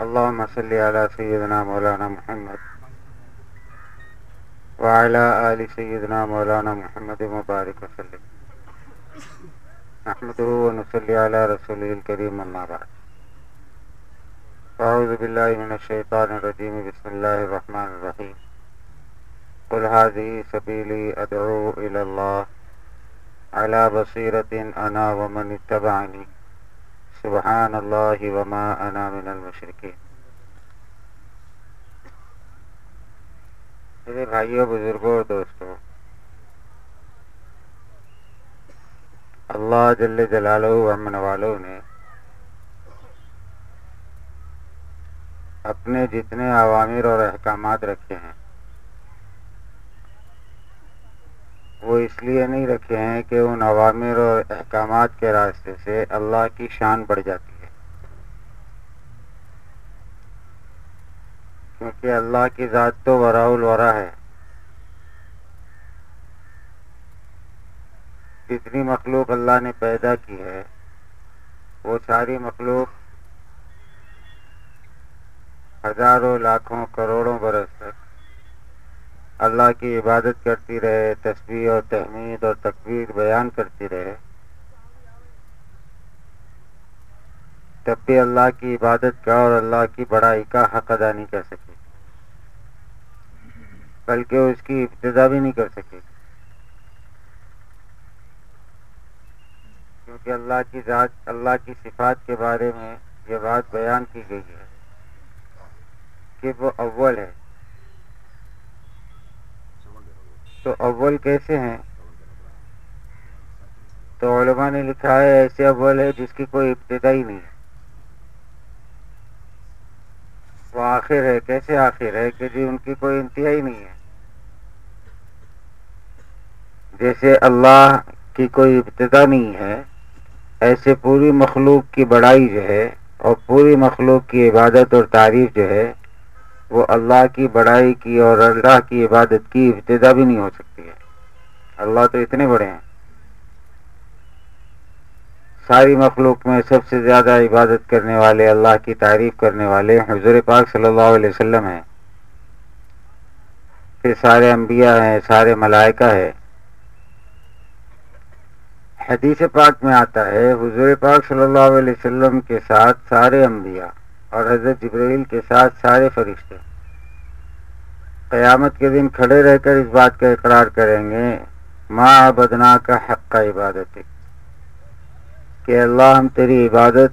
اللهم صل على سيدنا مولانا محمد وعلى آل سيدنا مولانا محمد مبارك وسلم. نحمده ونصلي على رسوله الكريم أما بعد. أعوذ بالله من الشيطان الرجيم. بسم الله الرحمن الرحيم. قل هذه سبيلي أدعو إلى الله. على بصيرة أنا ومن اتبعني. سبحان الله وما أنا من المشركين. میرے بھائیوں بزرگوں اور دوستوں اللہ جل جلالہ امن والوں نے اپنے جتنے عوامر اور احکامات رکھے ہیں وہ اس لیے نہیں رکھے ہیں کہ ان عوامر اور احکامات کے راستے سے اللہ کی شان بڑھ جاتی ہے۔ کیونکہ اللہ کی ذات تو ورا الورا ہے۔ جتنی مخلوق اللہ نے پیدا کی ہے، وہ ساری مخلوق ہزاروں، لاکھوں، کروڑوں برس تک اللہ کی عبادت کرتی رہے تصویر اور تحمید اور تقبیر بیان کرتی رہے۔ تب بھی اللہ کی عبادت کا اور اللہ کی بڑائی کا حق ادا نہیں کر سکے۔ بلکہ اس کی ابتدا بھی نہیں کر سکے۔ کیونکہ اللہ کی ذات، اللہ کی صفات کے بارے میں یہ بات بیان کی گئی ہے کہ وہ اول ہے۔ تو اول کیسے ہیں؟ تو علماء نے لکھا ہے ایسے اول ہے جس کی کوئی ابتدا ہی نہیں ہے۔ وہ آخر ہے، کیسے آخر ہے کہ جی ان کی کوئی انتہا ہی نہیں ہے؟ جیسے اللہ کی کوئی ابتدا نہیں ہے، ایسے پوری مخلوق کی بڑائی جو ہے اور پوری مخلوق کی عبادت اور تعریف جو ہے وہ اللہ کی بڑائی کی اور اللہ کی عبادت کی ابتدا بھی نہیں ہو سکتی ہے۔ اللہ تو اتنے بڑے ہیں۔ ساری مخلوق میں سب سے زیادہ عبادت کرنے والے، اللہ کی تعریف کرنے والے حضور پاک صلی اللہ علیہ وسلم ہیں۔ پھر سارے انبیاء ہیں، سارے ملائکہ ہے حدیث پاک میں آتا ہے، حضور پاک صلی اللہ علیہ وسلم کے ساتھ سارے انبیاء اور حضرت جبرائیل کے ساتھ سارے فرشتے۔ قیامت کے دن کھڑے رہ کر اس بات کا اقرار کریں گے ماں بدنا کا حق کا عبادت کہ اللہ ہم تیری عبادت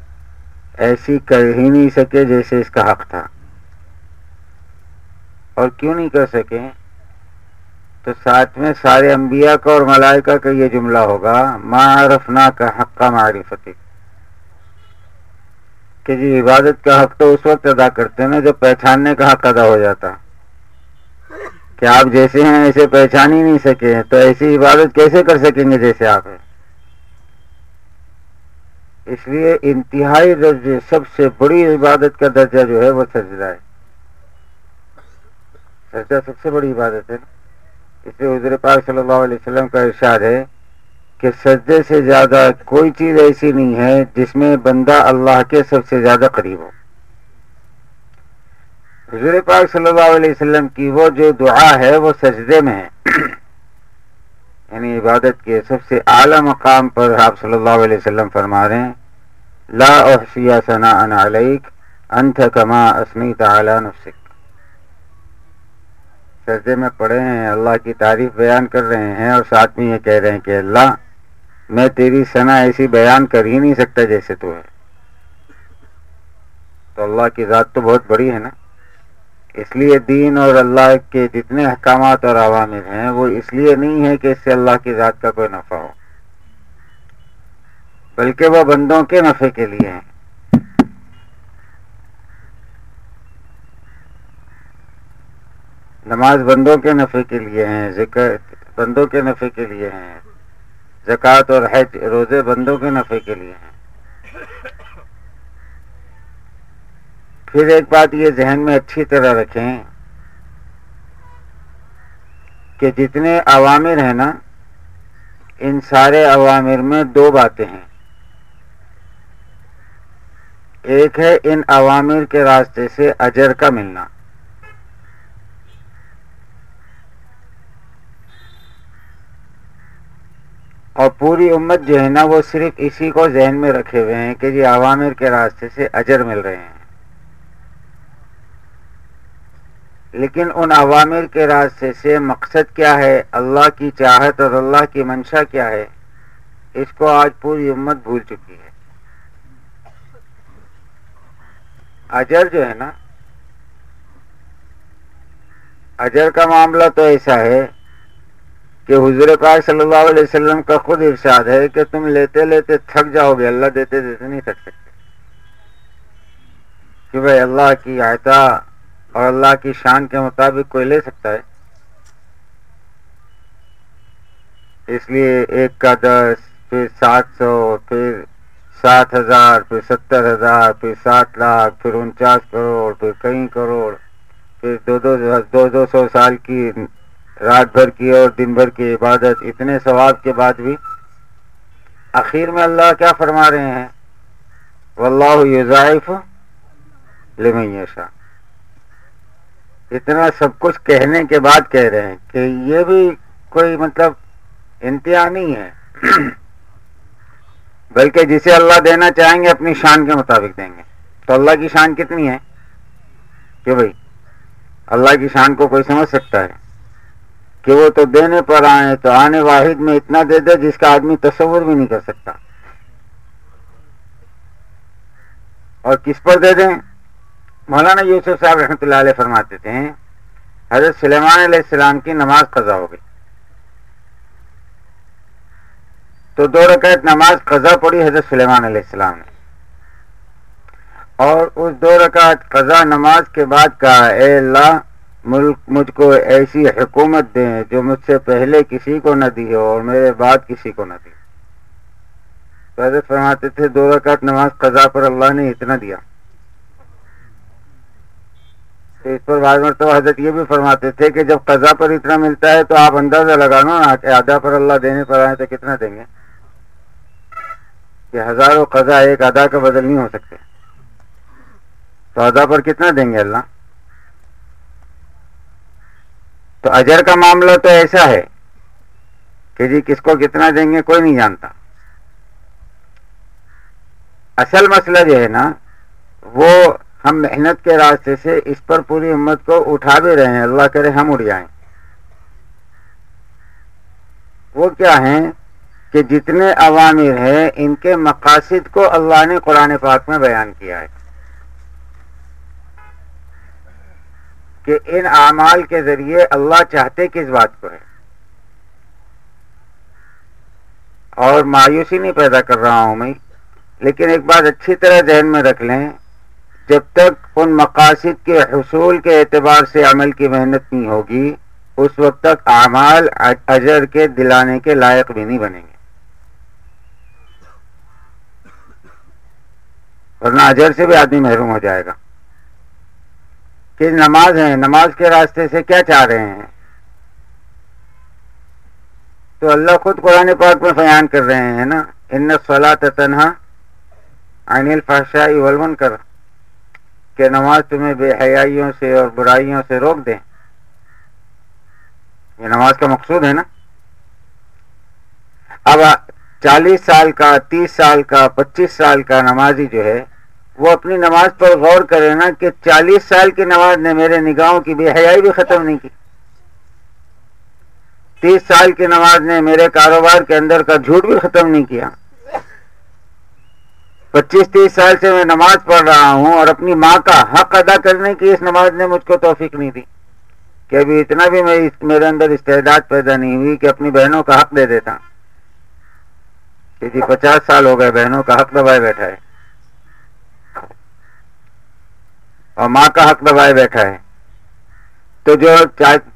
ایسی کر ہی نہیں سکے جیسے اس کا حق تھا۔ اور کیوں نہیں کر سکے؟ تو ساتھ میں سارے انبیاء کا اور ملائکہ کا یہ جملہ ہوگا ماں رفنا کا حق کا معرفت کہ جی عبادت کا حق تو اس وقت ادا کرتے ہیں نا جب پہچاننے کا حق ادا ہو جاتا۔ کہ آپ جیسے ہیں ایسے پہچان ہی نہیں سکے تو ایسی عبادت کیسے کر سکیں گے جیسے آپ ہیں؟ اس لیے انتہائی درجے، سب سے بڑی عبادت کا درجہ جو ہے وہ سجدہ ہے۔ سجدہ سب سے بڑی عبادت ہے اس لیے حضور پاک صلی اللہ علیہ وسلم کا ارشاد ہے کہ سجدے سے زیادہ کوئی چیز ایسی نہیں ہے جس میں بندہ اللہ کے سب سے زیادہ قریب ہو۔ حضور پاک صلی اللہ علیہ وسلم کی وہ جو دعا ہے وہ سجدے میں ہے۔ یعنی عبادت کے سب سے اعلی مقام پر آپ صلی اللہ علیہ وسلم فرما رہے ہیں۔ لا احسیہ ثنا ان علیک، انت کما اسنی تعالی نفسک۔ سجدے میں پڑھے ہیں، اللہ کی تعریف بیان کر رہے ہیں اور ساتھ میں یہ کہہ رہے ہیں کہ اللہ میں تیری ثنا ایسی بیان کر ہی نہیں سکتا جیسے تو ہے۔ تو اللہ کی ذات تو بہت بڑی ہے نا۔ اس لیے دین اور اللہ کے جتنے احکامات اور عوامر ہیں، وہ اس لیے نہیں ہے کہ اس سے اللہ کی ذات کا کوئی نفع ہو۔ بلکہ وہ بندوں کے نفع کے لیے ہیں۔ نماز بندوں کے نفع کے لیے ہیں ذکر بندوں کے نفع کے لیے ہیں۔ زکوٰۃ اور حج روزے بندوں کے نفع کے لیے ہیں۔ پھر ایک بات یہ ذہن میں اچھی طرح رکھیں کہ جتنے عوامر ہیں نا، ان سارے عوامر میں دو باتیں ہیں۔ ایک ہے ان عوامر کے راستے سے اجر کا ملنا۔ اور پوری امت جو ہے نا وہ صرف اسی کو ذہن میں رکھے ہوئے ہیں کہ جی عوامر کے راستے سے اجر مل رہے ہیں۔ لیکن ان عوامر کے راستے سے مقصد کیا ہے؟ اللہ کی چاہت اور اللہ کی منشا کیا ہے؟ اس کو آج پوری امت بھول چکی ہے۔ اجر جو ہے نا، اجر کا معاملہ تو ایسا ہے کہ حضور پاک صلی اللہ علیہ وسلم کا خود ارشاد ہے کہ تم لیتے لیتے تھک جاؤ گے، اللہ دیتے دیتے نہیں تھک سکتے۔ کہ بھائی اللہ کی آیتا اور اللہ کی شان کے مطابق کوئی لے سکتا ہے۔ اس لیے ایک کا دس، پھر سات سو، پھر سات ہزار، پھر ستر ہزار، پھر سات لاکھ، پھر انچاس کروڑ، پھر کئی کروڑ، پھر دو دو دو دو سو سال کی رات بھر کی اور دن بھر کی عبادت، اتنے ثواب کے بعد بھی۔ آخر میں اللہ کیا فرما رہے ہیں؟ واللہ یضائف لمن اتنا سب کچھ کہنے کے بعد کہہ رہے ہیں کہ یہ بھی کوئی مطلب انتہا نہیں ہے۔ بلکہ جسے اللہ دینا چاہیں گے، اپنی شان کے مطابق دیں گے۔ تو اللہ کی شان کتنی ہے؟ کہ بھائی؟ اللہ کی شان کو کوئی سمجھ سکتا ہے؟ کہ وہ تو دینے پر آئے تو آنے واحد میں اتنا دے دے جس کا آدمی تصور بھی نہیں کر سکتا۔ اور کس پر دے دیں؟ مولانا یوسف صاحب رحمۃ اللہ علیہ فرماتے تھے، حضرت سلیمان علیہ السلام کی نماز قضا ہو گئی۔ تو دو رکعت نماز قضا پڑی حضرت سلیمان علیہ السلام نے۔ اور اس دو رکعت قضا نماز کے بعد کہا، اے اللہ ملک مجھ کو ایسی حکومت دیں جو مجھ سے پہلے کسی کو نہ دی ہو اور میرے بعد کسی کو نہ دی حضرت فرماتے تھے، دو رکعت نماز قضا پر اللہ نے اتنا دیا۔ تو اس پر بعض مرتبہ حضرت یہ بھی فرماتے تھے کہ جب قضا پر اتنا ملتا ہے تو آپ اندازہ لگانا نا کہ آدھا پر اللہ دینے پر آئے تو کتنا دیں گے۔ کہ ہزاروں قضا ایک ادا کا بدل نہیں ہو سکتے۔ تو ادا پر کتنا دیں گے اللہ؟ تو اجر کا معاملہ تو ایسا ہے کہ جی کس کو کتنا دیں گے کوئی نہیں جانتا۔ اصل مسئلہ جو ہے نا، وہ ہم محنت کے راستے سے اس پر پوری امت کو اٹھا بھی رہے ہیں۔ اللہ کرے ہم اڑ جائیں۔ وہ کیا ہیں کہ جتنے عوامر ہیں، ان کے مقاصد کو اللہ نے قرآن پاک میں بیان کیا ہے۔ کہ ان اعمال کے ذریعے اللہ چاہتے کس بات کو ہے۔ اور مایوسی نہیں پیدا کر رہا ہوں میں، لیکن ایک بات اچھی طرح ذہن میں رکھ لیں، جب تک ان مقاصد کے حصول کے اعتبار سے عمل کی محنت نہیں ہوگی، اس وقت تک اعمال اجر کے دلانے کے لائق بھی نہیں بنیں گے۔ ورنہ اجر سے بھی آدمی محروم ہو جائے گا۔ کہ نماز ہے نماز کے راستے سے کیا چاہ رہے ہیں؟ تو اللہ خود قرآن پاک میں بیان کر رہے ہیں نا؟ ان سلا تنہا عین فاشائی ولمن کر کہ نماز تمہیں بے حیائیوں سے اور برائیوں سے روک دیں یہ نماز کا مقصود ہے نا؟ اب چالیس سال کا، تیس سال کا، پچیس سال کا نمازی جو ہے وہ اپنی نماز پر غور کرے نا کہ چالیس سال کی نماز نے میرے نگاہوں کی بے حیائی بھی ختم نہیں کی۔ تیس سال کی نماز نے میرے کاروبار کے اندر کا جھوٹ بھی ختم نہیں کیا۔ پچیس تیس سال سے میں نماز پڑھ رہا ہوں اور اپنی ماں کا حق ادا کرنے کی اس نماز نے مجھ کو توفیق نہیں دی۔ کہ ابھی اتنا بھی میں میرے اندر استعداد پیدا نہیں ہوئی کہ اپنی بہنوں کا حق دے دیتا۔ کہ جی پچاس سال ہو گئے بہنوں کا حق دبائے بیٹھا ہے۔ اور ماں کا حق دبائے بیٹھا ہے۔ تو جو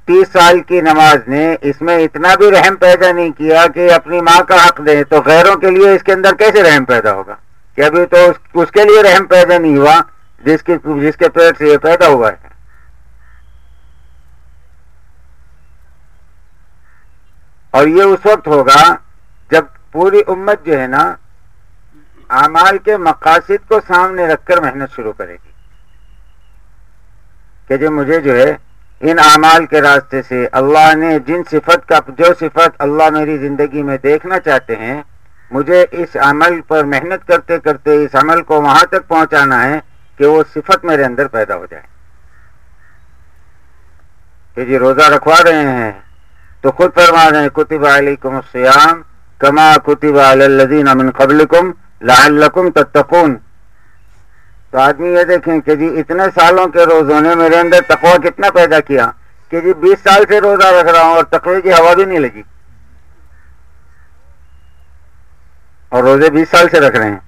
تیس سال کی نماز نے اس میں اتنا بھی رحم پیدا نہیں کیا کہ اپنی ماں کا حق دے، تو غیروں کے لیے اس کے اندر کیسے رحم پیدا ہوگا؟ کہ ابھی تو اس کے لیے رحم پیدا نہیں ہوا، جس کے جس کے پیٹ سے یہ پیدا ہوا ہے۔ اور یہ اس وقت ہوگا جب پوری امت جو ہے نا، اعمال کے مقاصد کو سامنے رکھ کر محنت شروع کرے گی۔ کہ مجھے جو ہے، ان اعمال کے راستے سے اللہ نے جن صفت کا، جو صفت اللہ میری زندگی میں دیکھنا چاہتے ہیں، مجھے اس عمل پر محنت کرتے کرتے، اس عمل کو وہاں تک پہنچانا ہے کہ وہ صفت میرے اندر پیدا ہو جائے۔ کہ جی روزہ رکھوا رہے ہیں، تو خود فرما رہے ہیں، کتب علیکم السیام کما کتب علی الذین من قبلکم لعلکم تتقون۔ تو آدمی یہ دیکھیں کہ جی اتنے سالوں کے روزوں نے میرے اندر تقوی کتنا پیدا کیا کہ جی بیس سال سے روزہ رکھ رہا ہوں اور تقوی کی ہوا بھی نہیں لگی اور روزے بیس سال سے رکھ رہے ہیں۔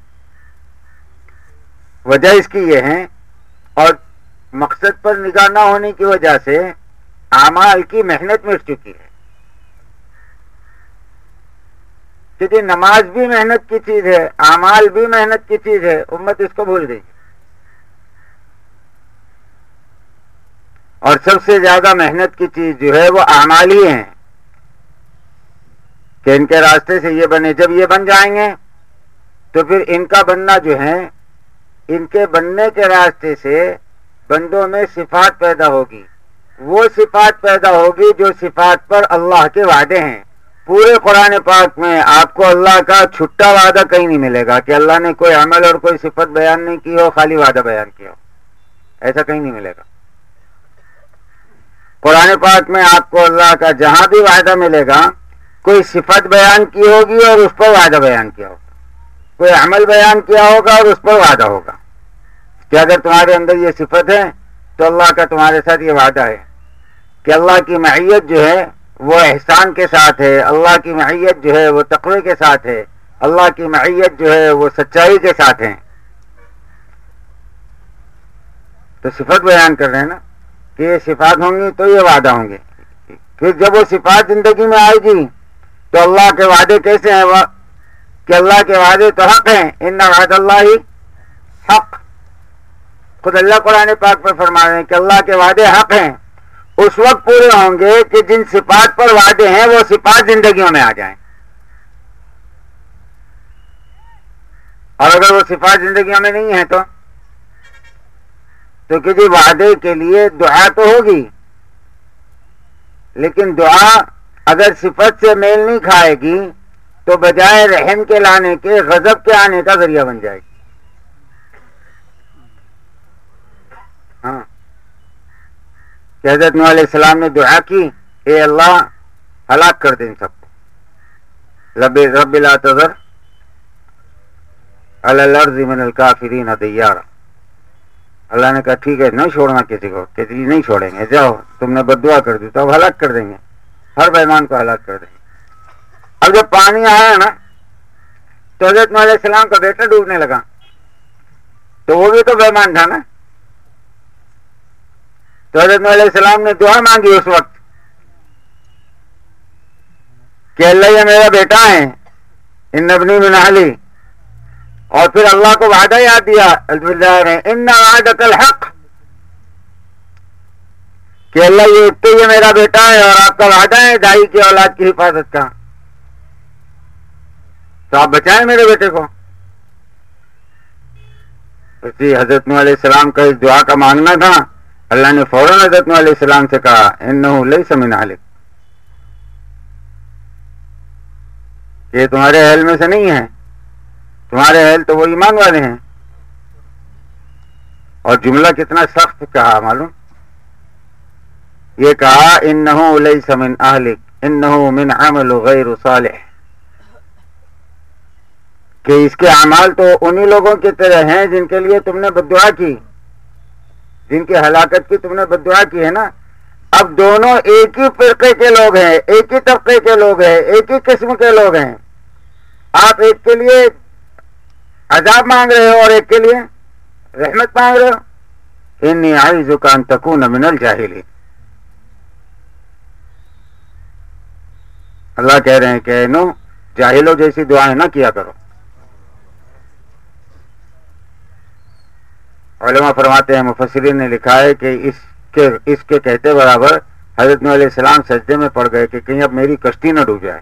وجہ اس کی یہ ہے اور مقصد پر نگاہ نہ ہونے کی وجہ سے اعمال کی محنت مٹ چکی ہے۔ کیونکہ جی نماز بھی محنت کی چیز ہے، اعمال بھی محنت کی چیز ہے، امت اس کو بھول گئی۔ اور سب سے زیادہ محنت کی چیز جو ہے وہ اعمال ہی ہیں۔ کہ ان کے راستے سے یہ بنے، جب یہ بن جائیں گے، تو پھر ان کا بننا جو ہے، ان کے بننے کے راستے سے بندوں میں صفات پیدا ہوگی۔ وہ صفات پیدا ہوگی جو صفات پر اللہ کے وعدے ہیں۔ پورے قرآن پاک میں آپ کو اللہ کا چھٹا وعدہ کہیں نہیں ملے گا کہ اللہ نے کوئی عمل اور کوئی صفت بیان نہیں کی ہو، خالی وعدہ بیان کیا ہو۔ ایسا کہیں نہیں ملے گا۔ قرآن پاک میں آپ کو اللہ کا جہاں بھی وعدہ ملے گا، کوئی صفت بیان کی ہوگی اور اس پر وعدہ بیان کیا ہوگا۔ کوئی عمل بیان کیا ہوگا اور اس پر وعدہ ہوگا۔ کہ اگر تمہارے اندر یہ صفت ہے، تو اللہ کا تمہارے ساتھ یہ وعدہ ہے۔ کہ اللہ کی معیت جو ہے، وہ احسان کے ساتھ ہے۔ اللہ کی معیت جو ہے، وہ تقوی کے ساتھ ہے۔ اللہ کی معیت جو ہے، وہ سچائی کے ساتھ ہے۔ تو صفت بیان کر رہے ہیں نا؟ کہ یہ صفات ہوں گی تو یہ وعدہ ہوں گے۔ پھر جب وہ صفات زندگی میں آئے گی، تو اللہ کے وعدے کیسے ہیں؟ کہ اللہ کے وعدے تو حق ہیں۔ ان وعد اللہ ہی حق۔ خود اللہ قرآن پاک پر فرما رہے ہیں کہ اللہ کے وعدے حق ہیں۔ اس وقت پورے ہوں گے کہ جن صفات پر وعدے ہیں، وہ صفات زندگیوں میں آ جائیں۔ اور اگر وہ صفات زندگیوں میں نہیں ہے تو تو کسی وعدے کے لیے دعا تو ہوگی۔ لیکن دعا اگر صفت سے میل نہیں کھائے گی، تو بجائے رحم کے لانے کے، غضب کے آنے کا ذریعہ بن جائے گی۔ ہاں۔ کہ حضرت علیہ السلام نے دعا کی، اے اللہ، ہلاک کر دیں سب کو۔ رب رب لا تذر الارض من الکافرین دیارا۔ اللہ نے کہا، ٹھیک ہے، نہیں چھوڑنا کسی کو، کسی نہیں چھوڑیں گے۔ جاؤ، تم نے بد دعا کر دی، تو اب ہلاک کر دیں گے۔ ہر بیمان کو ہلاک کر دیں گے۔ اب جب پانی آیا نا، تو حضرت علیہ السلام کا بیٹا ڈوبنے لگا۔ تو وہ بھی تو بیمان تھا نا۔ تو حضرت علیہ السلام نے دعا مانگی اس وقت کہ اللہ یہ میرا بیٹا ہے۔ ان نبنی بن علی اور پھر اللہ کو وعدہ یاد دیا ان وعدت الحق۔ کہ اللہ یہ تو یہ میرا بیٹا ہے اور آپ کا وعدہ ہے، دائی کی اولاد کی حفاظت کا۔ تو آپ بچائیں میرے بیٹے کو۔ اسی حضرت علیہ السلام کا اس دعا کا مانگنا تھا۔ اللہ نے فوراً حضرت علیہ السلام سے کہا ان یہ تمہارے اہل میں سے نہیں ہے۔ تمہارے اہل تو وہ ایمان والے ہیں۔ اور جملہ کتنا سخت کہا معلوم؟ یہ کہا ان من اہلک ان من عمل غیر صالح۔ کہ اس کے اعمال تو انہی لوگوں کی طرح ہیں جن کے لیے تم نے بدعا کی۔ جن کی ہلاکت کی تم نے بدعا کی، ہے نا؟ اب دونوں ایک ہی فرقے کے لوگ ہیں، ایک ہی طبقے کے لوگ ہیں، ایک ہی قسم کے لوگ ہیں۔ آپ ایک کے لیے عذاب مانگ رہے ہو اور ایک کے لیے رحمت مانگ رہے ہو؟ انی آئی زکان تکون من الجاہلی اللہ کہہ رہے ہیں کہ نو جاہلوں جیسی دعائیں نہ کیا کرو۔ علماء فرماتے ہیں، مفسرین نے لکھا ہے کہ اس کے اس کے کہتے برابر حضرت علیہ السلام سجدے میں پڑ گئے کہ کہیں اب میری کشتی نہ ڈوب جائے۔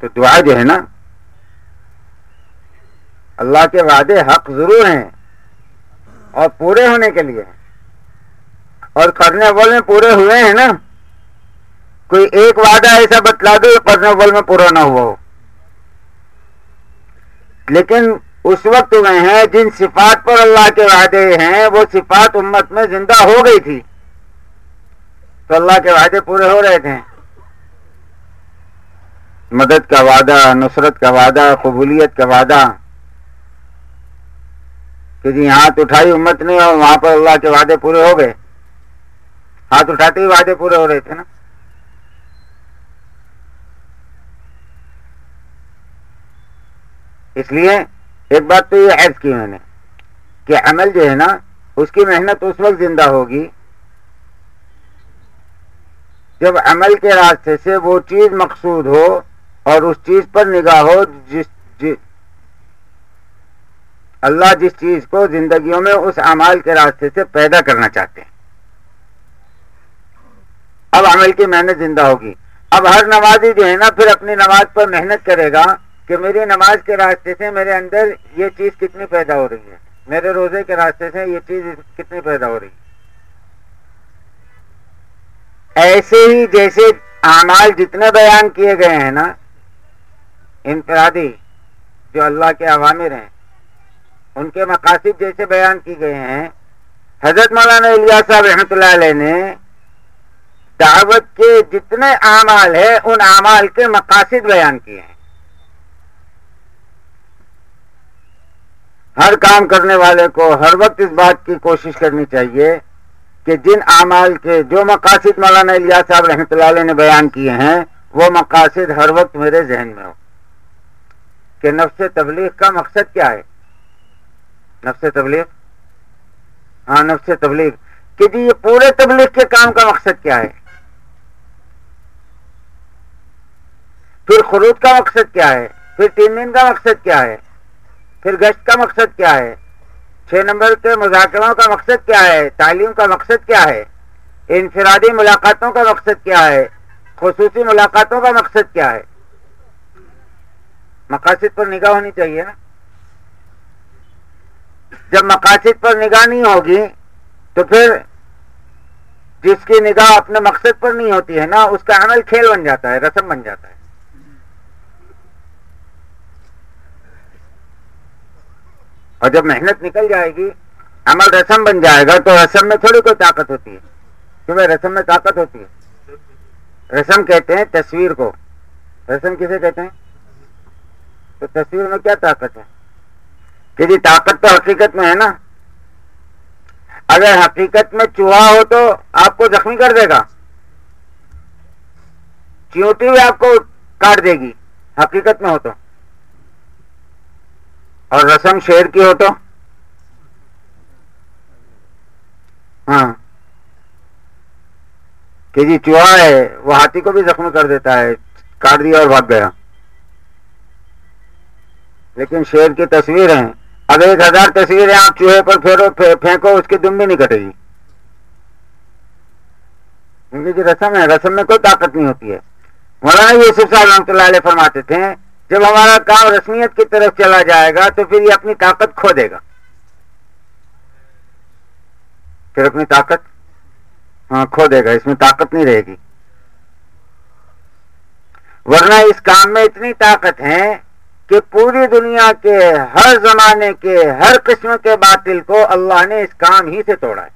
تو دعا جو ہے نا، اللہ کے وعدے حق ضرور ہیں اور پورے ہونے کے لیے اور کرنے اول میں پورے ہوئے ہیں نا، کوئی ایک وعدہ ایسا بتلا دو کرنے اول میں پورا نہ ہوا ہو۔ لیکن اس وقت ہوئے ہیں جن صفات پر اللہ کے وعدے ہیں، وہ صفات امت میں زندہ ہو گئی تھی۔ تو اللہ کے وعدے پورے ہو رہے تھے۔ مدد کا وعدہ، نصرت کا وعدہ، قبولیت کا وعدہ۔ کہ جی ہاتھ اٹھائی امت نہیں اور وہاں پر اللہ کے وعدے پورے ہو گئے۔ ہاتھ اٹھاتے ہی وعدے پورے ہو رہے تھے نا۔ اس لیے ایک بات تو یہ عرض کی میں نے کہ عمل جو ہے نا، اس کی محنت اس وقت زندہ ہوگی۔ جب عمل کے راستے سے وہ چیز مقصود ہو اور اس چیز پر نگاہ ہو جس جس اللہ جس چیز کو زندگیوں میں اس اعمال کے راستے سے پیدا کرنا چاہتے ہیں۔ اب عمل کی محنت زندہ ہوگی۔ اب ہر نمازی جو ہے نا، پھر اپنی نماز پر محنت کرے گا کہ میری نماز کے راستے سے میرے اندر یہ چیز کتنی پیدا ہو رہی ہے۔ میرے روزے کے راستے سے یہ چیز کتنی پیدا ہو رہی ہے۔ ایسے ہی جیسے اعمال جتنے بیان کیے گئے ہیں نا انفرادی جو اللہ کے عوامر ہیں، ان کے مقاصد جیسے بیان کی گئے ہیں۔ حضرت مولانا الیاس صاحب رحمۃ اللہ علیہ نے دعوت کے جتنے اعمال ہیں، ان اعمال کے مقاصد بیان کیے ہیں۔ ہر کام کرنے والے کو ہر وقت اس بات کی کوشش کرنی چاہیے کہ جن اعمال کے جو مقاصد مولانا الیاس صاحب رحمۃ اللہ علیہ نے بیان کیے ہیں، وہ مقاصد ہر وقت میرے ذہن میں ہو کہ نفس تبلیغ کا مقصد کیا ہے؟ نفس تبلیغ؟ ہاں نفس تبلیغ۔ کہ جی یہ پورے تبلیغ کے کام کا مقصد کیا ہے؟ پھر خروج کا مقصد کیا ہے؟ پھر تین دن کا مقصد کیا ہے؟ پھر گشت کا مقصد کیا ہے؟ چھ نمبر کے مذاکروں کا مقصد کیا ہے؟ تعلیم کا مقصد کیا ہے؟ انفرادی ملاقاتوں کا مقصد کیا ہے؟ خصوصی ملاقاتوں کا مقصد کیا ہے؟ مقاصد پر نگاہ ہونی چاہیے نا۔ جب مقاصد پر نگاہ نہیں ہوگی تو پھر جس کی نگاہ اپنے مقصد پر نہیں ہوتی ہے نا، اس کا عمل کھیل بن جاتا ہے، رسم بن جاتا ہے۔ اور جب محنت نکل جائے گی، عمل رسم بن جائے گا تو رسم میں تھوڑی کوئی طاقت ہوتی ہے۔ کیونکہ رسم میں طاقت ہوتی ہے۔ رسم کہتے ہیں تصویر کو۔ رسم کسے کہتے ہیں؟ تو تصویر میں کیا طاقت ہے؟ کہ جی طاقت تو حقیقت میں ہے نا۔ اگر حقیقت میں چوہا ہو تو آپ کو زخمی کر دے گا۔ چیوٹی بھی آپ کو کاٹ دے گی، حقیقت میں ہو تو۔ اور رسم شیر کی ہو تو۔ ہاں۔ کہ جی چوہا ہے، وہ ہاتھی کو بھی زخم کر دیتا ہے، کاٹ دیا اور بھاگ گیا۔ لیکن شیر کی تصویر ہے اب ایک ہزار تصویریں آپ چوہے پر پھیرو پھینکو، اس کی دم بھی نہیں کٹے گی۔ کیونکہ جی رسم ہے، رسم میں کوئی طاقت نہیں ہوتی ہے۔ مولانا یوسف صاحب رحمۃ اللہ علیہ فرماتے تھے، جب ہمارا کام رسمیت کی طرف چلا جائے گا تو پھر یہ اپنی طاقت کھو دے گا۔ پھر اپنی طاقت؟ ہاں کھو دے گا، اس میں طاقت نہیں رہے گی۔ ورنہ اس کام میں اتنی طاقت ہے کہ پوری دنیا کے ہر زمانے کے ہر قسم کے باطل کو اللہ نے اس کام ہی سے توڑا ہے۔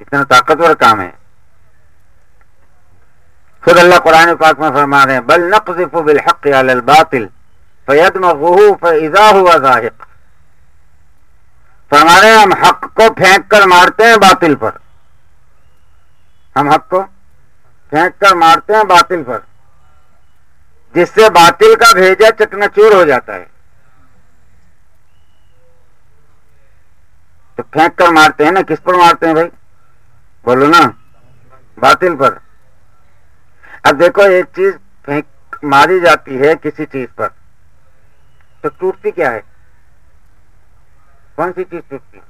اتنا طاقتور کام ہے۔ خود اللہ قرآن پاک میں فرما رہے ہیں، بل نقذف بالحق علی الباطل فیدمغه فاذا هو ظاہق فرما رہے ہیں، ہم حق کو پھینک کر مارتے ہیں باطل پر۔ ہم حق کو پھینک کر مارتے ہیں باطل پر۔ جس سے باطل کا بھیجا چکنچور ہو جاتا ہے۔ تو پھینک کر مارتے ہیں نا، کس پر مارتے ہیں بھائی؟ بولو نا، باطل پر۔ اب دیکھو، ایک چیز پھینک ماری جاتی ہے کسی چیز پر۔ تو ٹوٹتی کیا ہے؟ کون سی چیز ٹوٹتی؟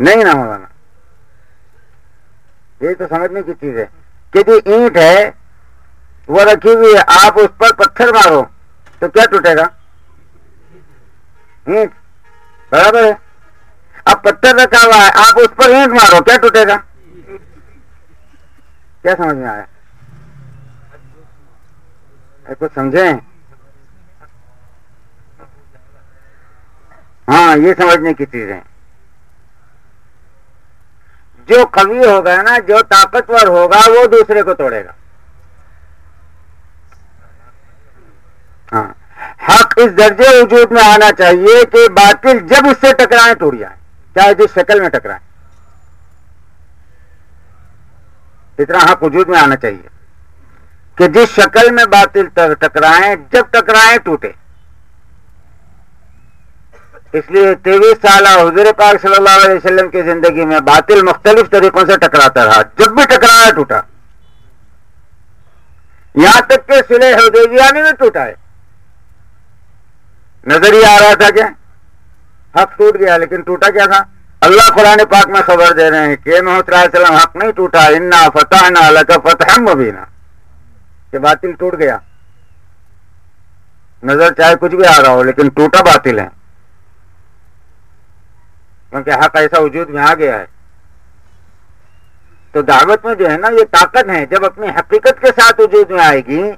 نہیں نا مولانا۔ یہ تو سمجھنے کی چیز ہے۔ کہ جی اینٹ ہے وہ رکھی ہوئی ہے، آپ اس پر پتھر مارو تو کیا ٹوٹے گا؟ اینٹ برابر ہے۔ اب پتھر رکھا ہوا ہے، آپ اس پر اینٹ مارو، کیا ٹوٹے گا؟ کیا سمجھ میں آیا؟ کچھ سمجھیں؟ ہاں یہ سمجھنے کی چیز ہے جو قوی ہوگا نا، جو طاقتور ہوگا، وہ دوسرے کو توڑے گا۔ ہاں۔ حق اس درجے وجود میں آنا چاہیے کہ باطل جب اس سے ٹکرائیں ٹوٹ جائیں چاہے جس شکل میں ٹکرائیں۔ اتنا حق وجود میں آنا چاہیے کہ جس شکل میں باطل ٹکرائیں، جب ٹکرائیں ٹوٹے۔ اس لیے تیئیس سالہ حضور پاک صلی اللہ علیہ وسلم کی زندگی میں باطل مختلف طریقوں سے ٹکراتا رہا۔ جب بھی ٹکرایا ٹوٹا۔ یہاں تک کہ سلح حدیبیہ میں بھی ٹوٹا ہے۔ نظر ہی آ رہا تھا کہ حق ٹوٹ گیا لیکن ٹوٹا کیا تھا؟ اللہ قرآن پاک میں خبر دے رہے ہیں کہ محمد علیہ وسلم، حق نہیں ٹوٹا، انا فتح نہ اللہ کا فتح مبینہ کہ باطل ٹوٹ گیا۔ نظر چاہے کچھ بھی آ رہا ہو، لیکن ٹوٹا باطل ہے۔ کیونکہ حق ایسا وجود میں آ گیا ہے۔ تو دعوت میں جو ہے نا، یہ طاقت ہے، جب اپنی حقیقت کے ساتھ وجود میں آئے گی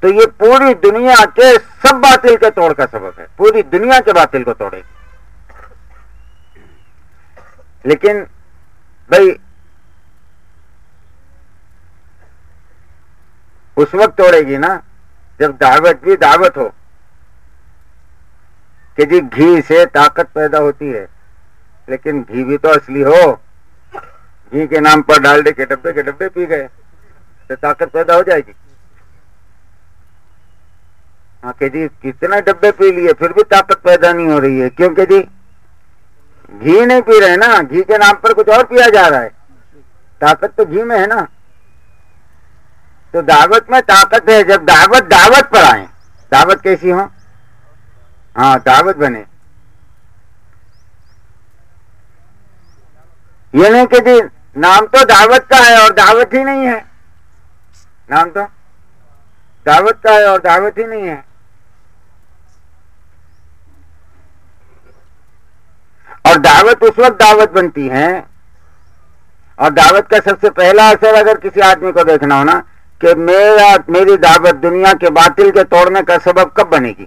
تو یہ پوری دنیا کے سب باطل کے توڑ کا سبب ہے۔ پوری دنیا کے باطل کو توڑے۔ گی لیکن بھائی، اس وقت توڑے گی نا، جب دعوت بھی دعوت ہو کہ جی گھی سے طاقت پیدا ہوتی ہے، لیکن گھی بھی تو اصلی ہو۔ گھی کے نام پر ڈالڈے کے ڈبے کے ڈبے پی گئے، تو طاقت پیدا ہو جائے گی۔ ہاں کہ جی کتنے ڈبے پی لیے، پھر بھی طاقت پیدا نہیں ہو رہی ہے۔ کیونکہ جی گھی نہیں پی رہے نا، گھی کے نام پر کچھ اور پیا جا رہا ہے۔ طاقت تو گھی میں ہے نا۔ تو دعوت میں طاقت ہے، جب دعوت دعوت پر آئے دعوت کیسی ہو ہاں دعوت بنے۔ یہ نہیں کہ جی نام تو دعوت کا ہے اور دعوت ہی نہیں ہے۔ نام تو دعوت کا ہے اور دعوت ہی نہیں ہے۔ اور دعوت اس وقت دعوت بنتی ہے، اور دعوت کا سب سے پہلا اثر اگر کسی آدمی کو دیکھنا ہو نا، کہ میرا، میری دعوت دنیا کے باطل کے توڑنے کا سبب کب بنے گی؟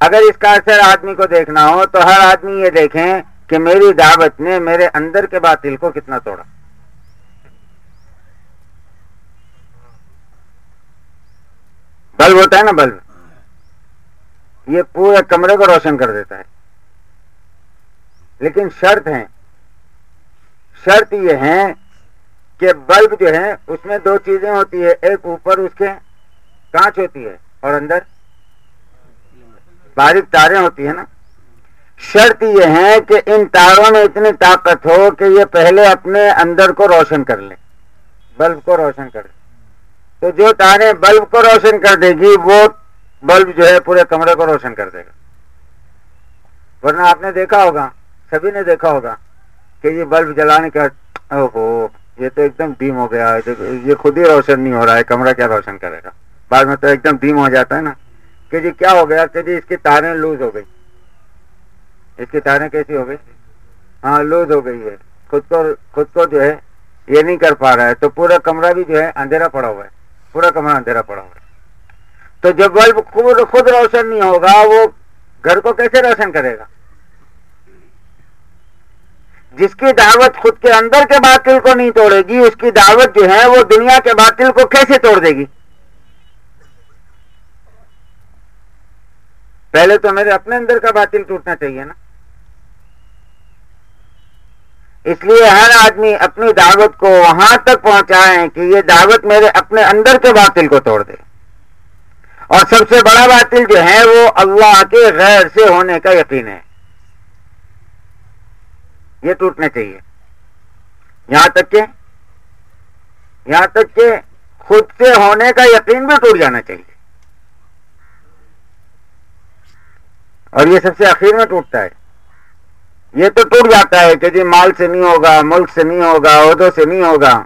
اگر اس کا اثر آدمی کو دیکھنا ہو، تو ہر آدمی یہ دیکھیں کہ میری دعوت نے میرے اندر کے باطل کو کتنا توڑا۔ بلب ہوتا ہے نا بلب؟ یہ پورے کمرے کو روشن کر دیتا ہے۔ لیکن شرط ہے شرط یہ ہے کہ بلب جو ہے اس میں دو چیزیں ہوتی ہے ایک اوپر اس کے کانچ ہوتی ہے اور اندر باریک تاریں ہوتی ہیں نا۔ شرط یہ ہے کہ ان تاروں میں اتنی طاقت ہو کہ یہ پہلے اپنے اندر کو روشن کر لے۔ بلب کو روشن کر لے۔ تو جو تاریں بلب کو روشن کر دے گی، وہ بلب جو ہے پورے کمرے کو روشن کر دے گا۔ ورنہ آپ نے دیکھا ہوگا سبھی نے دیکھا ہوگا کہ یہ بلب جلانے کا اوہو، یہ تو ایک دم ڈیم ہو گیا، یہ خود ہی روشن نہیں ہو رہا ہے، کمرہ کیا روشن کرے گا؟ بعد میں تو ایک دم ڈیم ہو جاتا ہے نا کہ جی کیا ہو گیا کہ جی اس کی تاریں لوز ہو گئی۔ اس کی تاریں کیسی ہو گئی؟ ہاں لوز ہو گئی ہے۔ خود کو خود کو جو ہے یہ نہیں کر پا رہا ہے، تو پورا کمرہ بھی جو ہے اندھیرا پڑا ہوا ہے۔ پورا کمرہ اندھیرا پڑا ہوا ہے۔ تو جب بلب خود خود روشن نہیں ہوگا، وہ گھر کو کیسے روشن کرے گا؟ جس کی دعوت خود کے اندر کے باطل کو نہیں توڑے گی، اس کی دعوت جو ہے وہ دنیا کے باطل کو کیسے توڑ دے گی؟ پہلے تو میرے اپنے اندر کا باطل ٹوٹنا چاہیے نا۔ اس لیے ہر آدمی اپنی دعوت کو وہاں تک پہنچائے کہ یہ دعوت میرے اپنے اندر کے باطل کو توڑ دے۔ اور سب سے بڑا باطل جو ہے وہ اللہ کے غیر سے ہونے کا یقین ہے۔ یہ ٹوٹنا چاہیے۔ یہاں تک کہ یہاں تک کہ خود سے ہونے کا یقین بھی ٹوٹ جانا چاہیے۔ اور یہ سب سے اخیر میں ٹوٹتا ہے۔ یہ تو ٹوٹ جاتا ہے کہ جی مال سے نہیں ہوگا، ملک سے نہیں ہوگا، عہدوں سے نہیں ہوگا،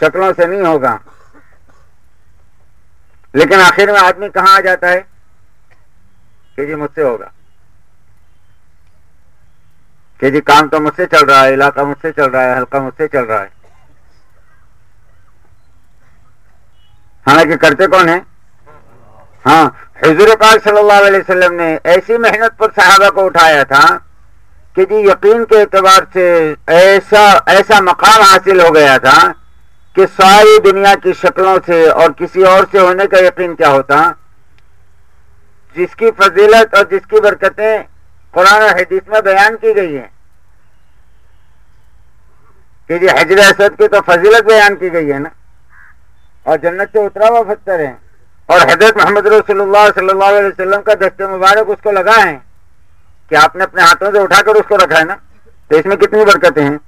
شکلوں سے نہیں ہوگا۔ لیکن آخر میں آدمی کہاں آ جاتا ہے کہ جی مجھ سے ہوگا؟ کہ جی کام تو مجھ سے چل رہا ہے، علاقہ مجھ سے چل رہا ہے ہلکا مجھ سے چل رہا ہے۔ حالانکہ کرتے کون ہیں؟ ہاں حضور پاک صلی اللہ علیہ وسلم نے ایسی محنت پر صحابہ کو اٹھایا تھا کہ جی یقین کے اعتبار سے ایسا ایسا مقام حاصل ہو گیا تھا کہ ساری دنیا کی شکلوں سے اور کسی اور سے ہونے کا یقین کیا ہوتا، جس کی فضیلت اور جس کی برکتیں قرآن و حدیث میں بیان کی گئی ہیں۔ کہ جی حجر اسد کی تو فضیلت بیان کی گئی ہے نا۔ اور جنت سے اترا ہوا پتھر ہے اور حضرت محمد رسول اللہ صلی اللہ علیہ وسلم کا دست مبارک اس کو لگا ہے کہ آپ نے اپنے ہاتھوں سے اٹھا کر اس کو رکھا ہے نا۔ تو اس میں کتنی برکتیں ہیں۔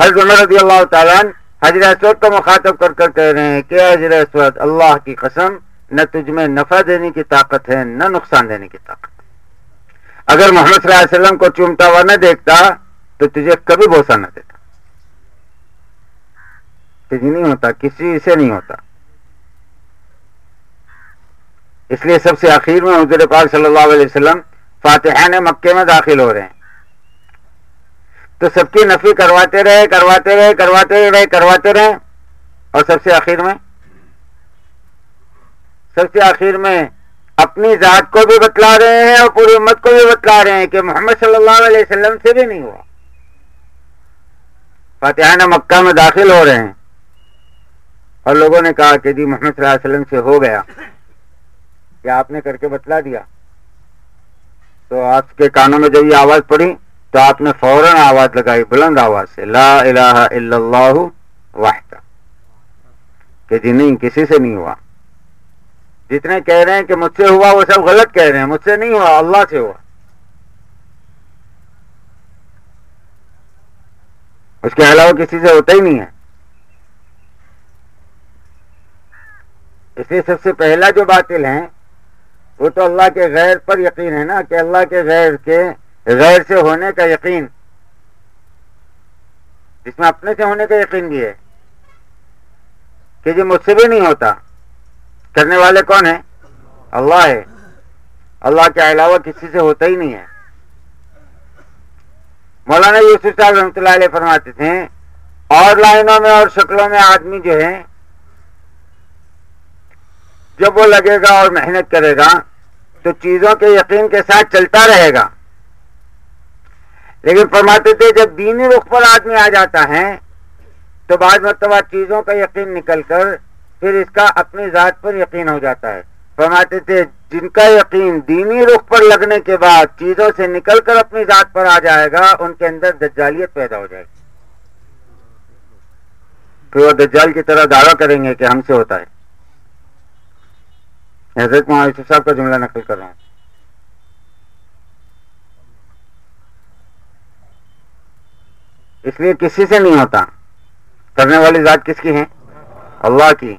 حضرت عمر رضی اللہ تعالیٰ حضر اسود کو مخاطب کر کر کہہ رہے ہیں کہ حضر اسود، اللہ کی قسم، نہ تجھ میں نفع دینے کی طاقت ہے، نہ نقصان دینے کی طاقت۔ اگر محمد صلی اللہ علیہ وسلم کو چومتا ہوا نہ دیکھتا، تو تجھے کبھی بوسا نہ دیتا۔ تجھے نہیں ہوتا، کسی سے نہیں ہوتا۔ اس لیے سب سے آخر میں حضور پاک صلی اللہ علیہ وسلم فاتحان مکے میں داخل ہو رہے ہیں۔ تو سب کی نفی کرواتے رہے کرواتے رہے کرواتے رہے کرواتے رہے۔ اور سب سے آخر میں، سب سے آخر میں اپنی ذات کو بھی بتلا رہے ہیں اور پوری امت کو بھی بتلا رہے ہیں کہ محمد صلی اللہ علیہ وسلم سے بھی نہیں ہوا۔ فاتحان مکہ میں داخل ہو رہے ہیں۔ اور لوگوں نے کہا کہ جی محمد صلی اللہ علیہ وسلم سے ہو گیا۔ کیا آپ نے کر کے بتلا دیا؟ تو آپ کے کانوں میں جب یہ آواز پڑی تو آپ نے فوراً آواز لگائی، بلند آواز سے، لا الہ الا اللہ واحدہ کہ جی نہیں، کسی سے نہیں ہوا۔ جتنے کہہ رہے ہیں کہ مجھ سے ہوا، وہ سب غلط کہہ رہے ہیں۔ مجھ سے نہیں ہوا، اللہ سے ہوا۔ اس کے علاوہ کسی سے ہوتا ہی نہیں ہے۔ اس لیے سب سے پہلا جو باطل ہیں، وہ تو اللہ کے غیر پر یقین ہے نا، کہ اللہ کے غیر کے غیر سے ہونے کا یقین۔ جس میں اپنے سے ہونے کا یقین بھی ہے۔ کہ جی مجھ سے بھی نہیں ہوتا۔ کرنے والے کون ہیں؟ اللہ ہے۔ اللہ کے علاوہ کسی سے ہوتا ہی نہیں ہے۔ مولانا یوسف صاحب رحمۃ اللہ علیہ فرماتے تھے، اور لائنوں میں اور شکلوں میں آدمی جو ہے جب وہ لگے گا اور محنت کرے گا، تو چیزوں کے یقین کے ساتھ چلتا رہے گا۔ لیکن فرماتے تھے، جب دینی رخ پر آدمی آ جاتا ہے، تو بعض مرتبہ چیزوں کا یقین نکل کر پھر اس کا اپنی ذات پر یقین ہو جاتا ہے۔ فرماتے تھے، جن کا یقین دینی رخ پر لگنے کے بعد چیزوں سے نکل کر اپنی ذات پر آ جائے گا، ان کے اندر دجالیت پیدا ہو جائے گی۔ پھر وہ دجال کی طرح دعویٰ کریں گے کہ ہم سے ہوتا ہے۔ حضرت یوسف صاحب کا جملہ نقل کر رہا ہوں۔ اس لیے کسی سے نہیں ہوتا۔ کرنے والی ذات کس کی ہے؟ اللہ کی۔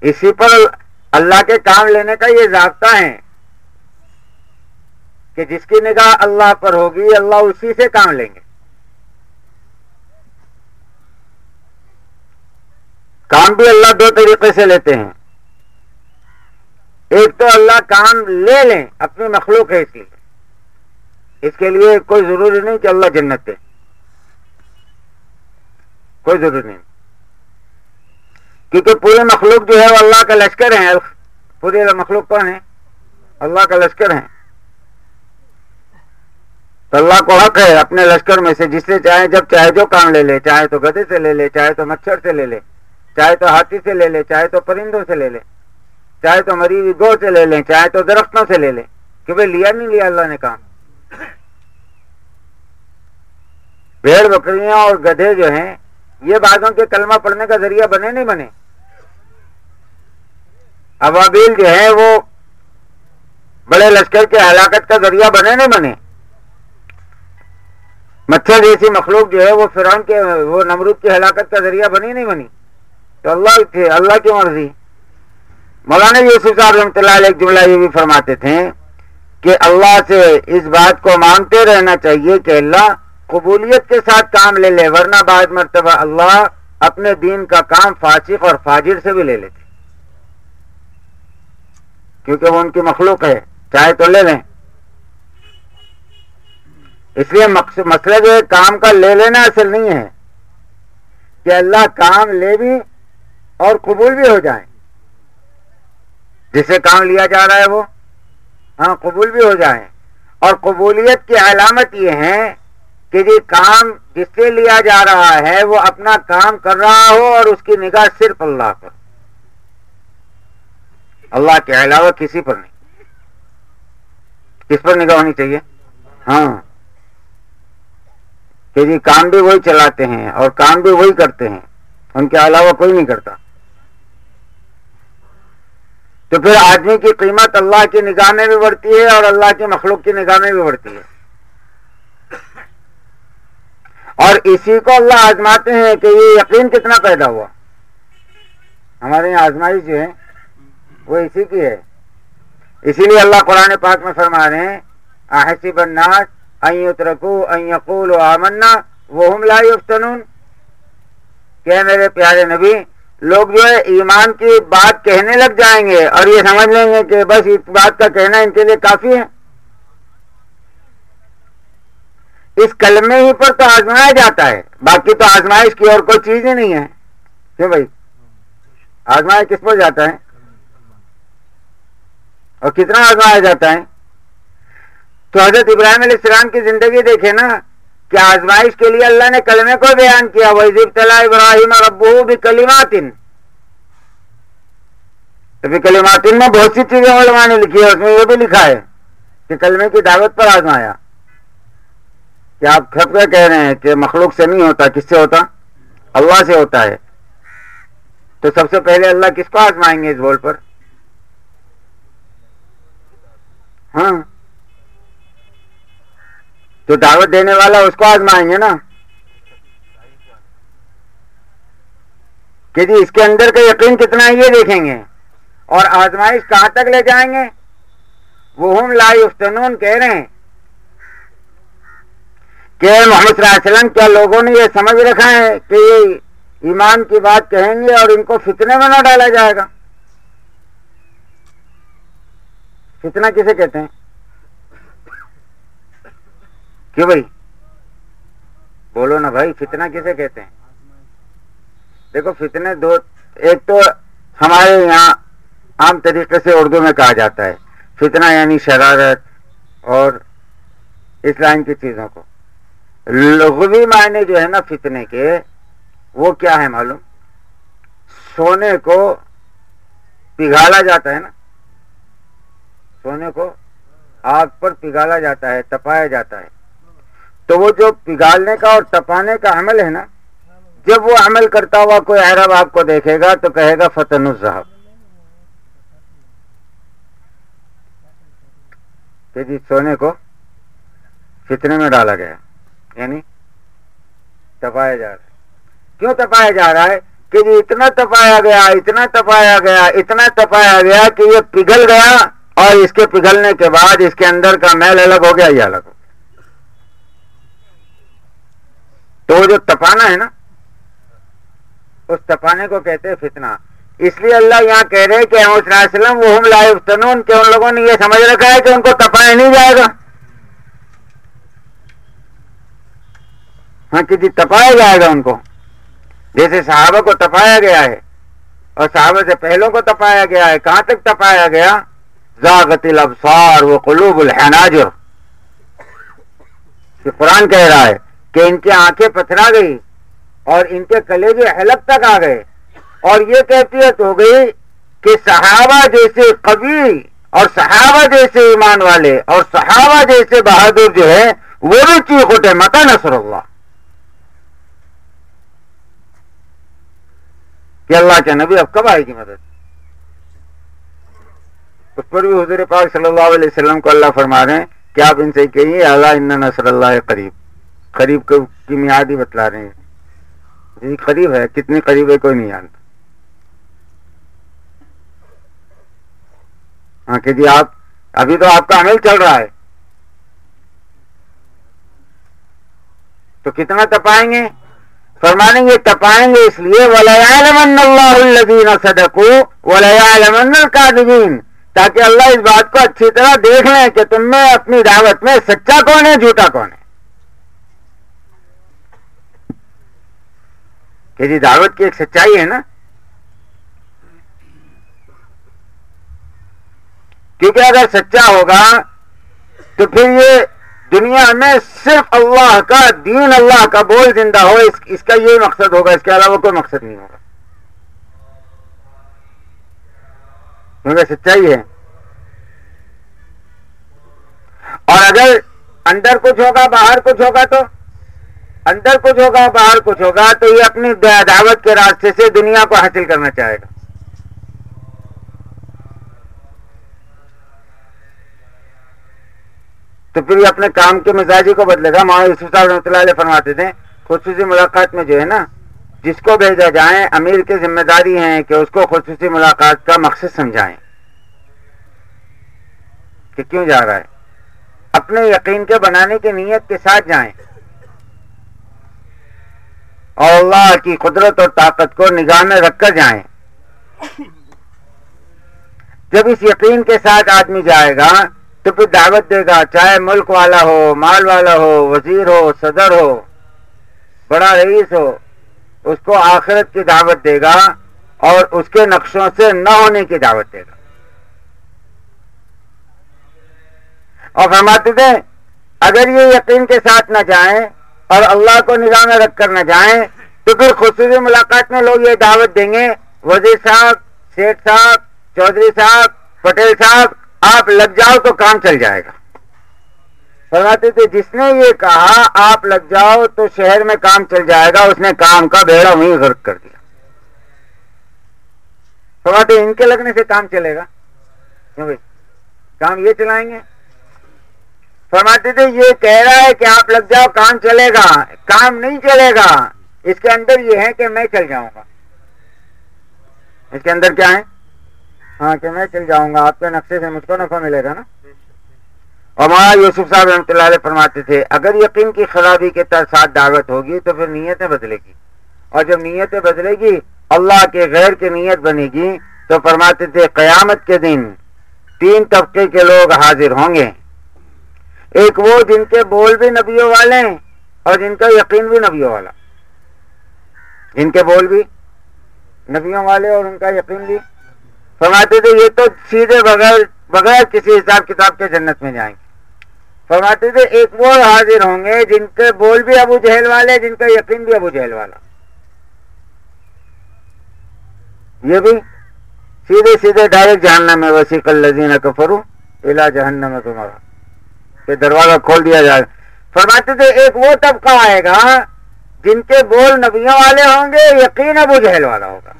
اسی پر اللہ کے کام لینے کا یہ ضابطہ ہے کہ جس کی نگاہ اللہ پر ہوگی، اللہ اسی سے کام لیں گے۔ کام بھی اللہ دو طریقے سے لیتے ہیں۔ ایک تو اللہ کام لے لیں اپنی مخلوق ہے اس لیے۔ اس کے لیے کوئی ضروری نہیں کہ اللہ جنت دے۔ کوئی ضروری نہیں۔ کیونکہ پورے مخلوق جو ہے وہ اللہ کا لشکر ہے پورے مخلوق کون ہے اللہ کا لشکر ہے تو اللہ کو حق ہے اپنے لشکر میں سے جس سے چاہے، جب چاہے جو کام لے لے، چاہے تو گدے سے لے لے، چاہے تو مچھر سے لے لے، چاہے تو ہاتھی سے لے لے، چاہے تو پرندوں سے لے لے، چاہے تو مری گو سے لے لیں چاہے تو درختوں سے لے لیں کہ بھائی لیا نہیں لیا اللہ نے کام۔ بھیڑ بکریاں اور گدھے جو ہیں یہ باتوں کے کلمہ پڑھنے کا ذریعہ بنے نہیں بنے؟ ابابیل جو ہے وہ بڑے لشکر کے ہلاکت کا ذریعہ بنے نہیں بنے۔ مچھر جیسی مخلوق جو ہے وہ فرعون کے، وہ نمرود کی ہلاکت کا ذریعہ بنی نہیں بنی۔ تو اللہ تھے، اللہ کی مرضی۔ مولانا یوسف صاحب رحمۃ اللہ علیہ جملہ یہ بھی فرماتے تھے کہ اللہ سے اس بات کو مانگتے رہنا چاہیے کہ اللہ قبولیت کے ساتھ کام لے لے، ورنہ بعض مرتبہ اللہ اپنے دین کا کام فاسق اور فاجر سے بھی لے لیتے۔ کیونکہ وہ ان کی مخلوق ہے، چاہے تو لے لیں۔ اس لیے مسئلہ جو ہے، کام کا لے لینا اصل نہیں ہے۔ کہ اللہ کام لے بھی اور قبول بھی ہو جائیں۔ جسے کام لیا جا رہا ہے وہ ہاں قبول بھی ہو جائیں۔ اور قبولیت کی علامت یہ ہے کہ جی کام جس سے لیا جا رہا ہے وہ اپنا کام کر رہا ہو اور اس کی نگاہ صرف اللہ پر۔ اللہ کے علاوہ کسی پر نہیں۔ کس پر نگاہ ہونی چاہیے؟ ہاں۔ کہ جی کام بھی وہی چلاتے ہیں اور کام بھی وہی کرتے ہیں۔ ان کے علاوہ کوئی نہیں کرتا۔ تو پھر آدمی کی قیمت اللہ کی نگاہ میں بھی بڑھتی ہے اور اللہ کی مخلوق کی نگاہ میں بھی بڑھتی ہے۔ اور اسی کو اللہ آزماتے ہیں کہ یہ یقین کتنا پیدا ہوا؟ ہمارے یہاں آزمائی جو ہے، وہ اسی کی ہے۔ اسی لیے اللہ قرآن پاک میں فرما رہے ہیں، احسب الناس ان یترکو ان آمنا وهم لا یفتنون۔ کہ میرے پیارے نبی، لوگ جو ہے ایمان کی بات کہنے لگ جائیں گے اور یہ سمجھ لیں گے کہ بس اس بات کا کہنا ان کے لیے کافی ہے۔ اس کلمے ہی پر تو آزمایا جاتا ہے۔ باقی تو آزمائش کی اور کوئی چیز ہی نہیں ہے۔ کیوں بھائی؟ آزمایا کس پر جاتا ہے؟ اور کتنا آزمایا جاتا ہے؟ تو حضرت ابراہیم علیہ السلام کی زندگی دیکھے نا کہ آزمائش کے لیے اللہ نے کلمے کو بیان کیا وزیب تلا ابراہیم اور ابو بھی کلیماتن ابھی کلیماتن میں بہت سی چیزیں علماء نے لکھی ہے اس میں یہ بھی لکھا ہے کہ کلمے کی دعوت پر آزمایا۔ کہ آپ سب کہہ رہے ہیں کہ مخلوق سے نہیں ہوتا، کس سے ہوتا؟ اللہ سے ہوتا ہے۔ تو سب سے پہلے اللہ کس کو آزمائیں گے اس بول پر؟ ہاں۔ تو دعوت دینے والا اس کو آزمائیں گے نا۔ کہ جی اس کے اندر کا یقین کتنا ہے یہ دیکھیں گے۔ اور آزمائش کہاں تک لے جائیں گے؟ وہ ہم لائی افتنون کہہ رہے ہیں۔ کہ محمد صلی اللہ علیہ وسلم، کیا لوگوں نے یہ سمجھ رکھا ہے کہ یہ ایمان کی بات کہیں گے اور ان کو فتنے میں نہ ڈالا جائے گا؟ فتنہ کسے کہتے ہیں؟ کیوں بھائی؟ بولو نا بھائی، فتنہ کسے کہتے ہیں؟ دیکھو، فتنے دو، ایک تو ہمارے یہاں عام طریقے سے اردو میں کہا جاتا ہے۔ فتنہ یعنی شرارت اور اسلام کی چیزوں کو۔ لغوی معنی جو ہے نا فتنے کے، وہ کیا ہے معلوم؟ سونے کو پگھالا جاتا ہے نا۔ سونے کو آگ پر پگھالا جاتا ہے، تپایا جاتا ہے۔ تو وہ جو پگھالنے کا اور تپانے کا عمل ہے نا، جب وہ عمل کرتا ہوا کوئی عرب آپ کو دیکھے گا تو کہے گا فتن الزہب کہ جی سونے کو فتنے میں ڈالا گیا۔ یعنی تپایا جا رہا ہے۔ کیوں تپایا جا رہا ہے؟ کہ جی اتنا تپایا گیا، اتنا تپایا گیا، اتنا تپایا گیا کہ یہ پگھل گیا اور اس کے پگھلنے کے بعد اس کے اندر کا میل الگ ہو گیا، یہ الگ ہو گیا۔ تو وہ جو تپانا ہے نا، اس تپانے کو کہتے ہیں فتنہ۔ اس لیے اللہ یہاں کہہ رہے کہ وہ ہم لائے تنون کہ ان لوگوں نے یہ سمجھ رکھا ہے کہ ان کو تپایا نہیں جائے گا۔ ہاں کہ جی تپایا جائے گا ان کو۔ جیسے صحابہ کو تپایا گیا ہے اور صحابہ سے پہلوں کو تپایا گیا ہے، کہاں تک تپایا گیا؟ زاغت الابصار و قلوب الحناجر۔ کہ قرآن کہہ رہا ہے کہ ان کی آنکھیں پتھرا گئی اور ان کے کلیجے حلق تک آ گئے۔ اور یہ کیفیت ہو گئی کہ صحابہ جیسے قبی اور صحابہ جیسے ایمان والے اور صحابہ جیسے بہادر جو ہے، وہ بھی چیخ اٹھے متا نصر اللہ۔ کہ اللہ کے نبی اب کب آئے گی مدد؟ اس پر بھی حضور پاک صلی اللہ علیہ وسلم کو اللہ فرما رہے ہیں کہ آپ ان سے کہیے اللہ، ان نصر اللہ قریب۔ قریب کی میاد ہی بتلا رہے ہیں۔ جی قریب ہے، کتنی قریب ہے کوئی نہیں جانتا۔ ہاں کہ جی آپ، ابھی تو آپ کا عمل چل رہا ہے۔ تو کتنا تپائیں گے؟ فرمانے یہ تپائیں گے اس لیے ولیالمن اللہ الدین صدق ولیالمن القادین تاکہ اللہ اس بات کو اچھی طرح دیکھ لیں کہ تم میں اپنی دعوت میں سچا کون ہے، جھوٹا کون ہے۔ کہ جی دعوت کی ایک سچائی ہے نا؟ کیونکہ اگر سچا ہوگا تو پھر یہ دنیا میں صرف اللہ کا دین اللہ کا بول زندہ ہو، اس اس کا یہ مقصد ہوگا، اس کے علاوہ کوئی مقصد نہیں ہوگا۔ کیونکہ سچائی ہے۔ اور اگر اندر کچھ ہوگا، باہر کچھ ہوگا تو؟ اندر کچھ ہوگا، باہر کچھ ہوگا تو یہ اپنی دعوت کے راستے سے دنیا کو حاصل کرنا چاہے گا۔ تو پھر یہ اپنے کام کے مزاجی کو بدلے گا۔ ماں یوسف صاحب رحمۃ اللہ علیہ فرماتے تھے، خصوصی ملاقات میں جو ہے نا، جس کو بھیجا جائیں امیر کی ذمہ داری ہے کہ اس کو خصوصی ملاقات کا مقصد سمجھائیں۔ کہ کیوں جا رہا ہے؟ اپنے یقین کے بنانے کی نیت کے ساتھ جائیں۔ اور اللہ کی قدرت اور طاقت کو نگاہ میں رکھ کر جائیں۔ جب اس یقین کے ساتھ آدمی جائے گا تو پھر دعوت دے گا، چاہے ملک والا ہو، مال والا ہو، وزیر ہو، صدر ہو، بڑا رئیس ہو، اس کو آخرت کی دعوت دے گا اور اس کے نقشوں سے نہ ہونے کی دعوت دے گا۔ اور فرماتے تھے، اگر یہ یقین کے ساتھ نہ جائیں اور اللہ کو نگاہ میں رکھ کر نہ جائیں، تو پھر خصوصی ملاقات میں لوگ یہ دعوت دیں گے، وزیر صاحب شیخ صاحب، چودھری صاحب، پٹیل صاحب آپ لگ جاؤ تو کام چل جائے گا۔ فرماتے تھے، جس نے یہ کہا، آپ لگ جاؤ تو شہر میں کام چل جائے گا، اس نے کام کا بیڑا وہیں غرق کر دیا۔ فرماتے، ان کے لگنے سے کام چلے گا۔ کیوں بھائی؟ کام یہ چلائیں گے۔ فرماتے تھے، یہ کہہ رہا ہے کہ آپ لگ جاؤ، کام چلے گا۔ کام نہیں چلے گا۔ اس کے اندر یہ ہے کہ میں چل جاؤں گا۔ اس کے اندر کیا ہے؟ ہاں کہ میں چل جاؤں گا آپ کے نقشے سے مجھ کو نفع ملے گا نا؟ اور ماں یوسف صاحب رحمۃ اللہ علیہ فرماتے تھے اگر یقین کی خرابی کے ساتھ دعوت ہوگی تو پھر نیتیں بدلے گی۔ اور جب نیتیں بدلے گی اللہ کے غیر کی نیت بنے گی تو فرماتے تھے قیامت کے دن تین طبقے کے لوگ حاضر ہوں گے۔ ایک وہ جن کے بول بھی نبیوں والے ہیں اور جن کا یقین بھی نبیوں والا۔ جن کے بول بھی نبیوں والے اور ان کا یقین بھی۔ فرماتے تھے، یہ تو سیدھے بغیر بغیر کسی حساب کتاب کے جنت میں جائیں گے۔ فرماتے تھے، ایک وہ حاضر ہوں گے جن کے بول بھی ابو جہل والے، جن کا یقین بھی ابو جہل والا۔ یہ بھی سیدھے سیدھے ڈائریکٹ جہنم میں وسیق الزین کفرو الا جہنم میں تمہارا کہ دروازہ کھول دیا جائے۔ فرماتے تھے، ایک وہ طبقہ آئے گا جن کے بول نبیوں والے ہوں گے، یقین ابو جہل والا ہوگا۔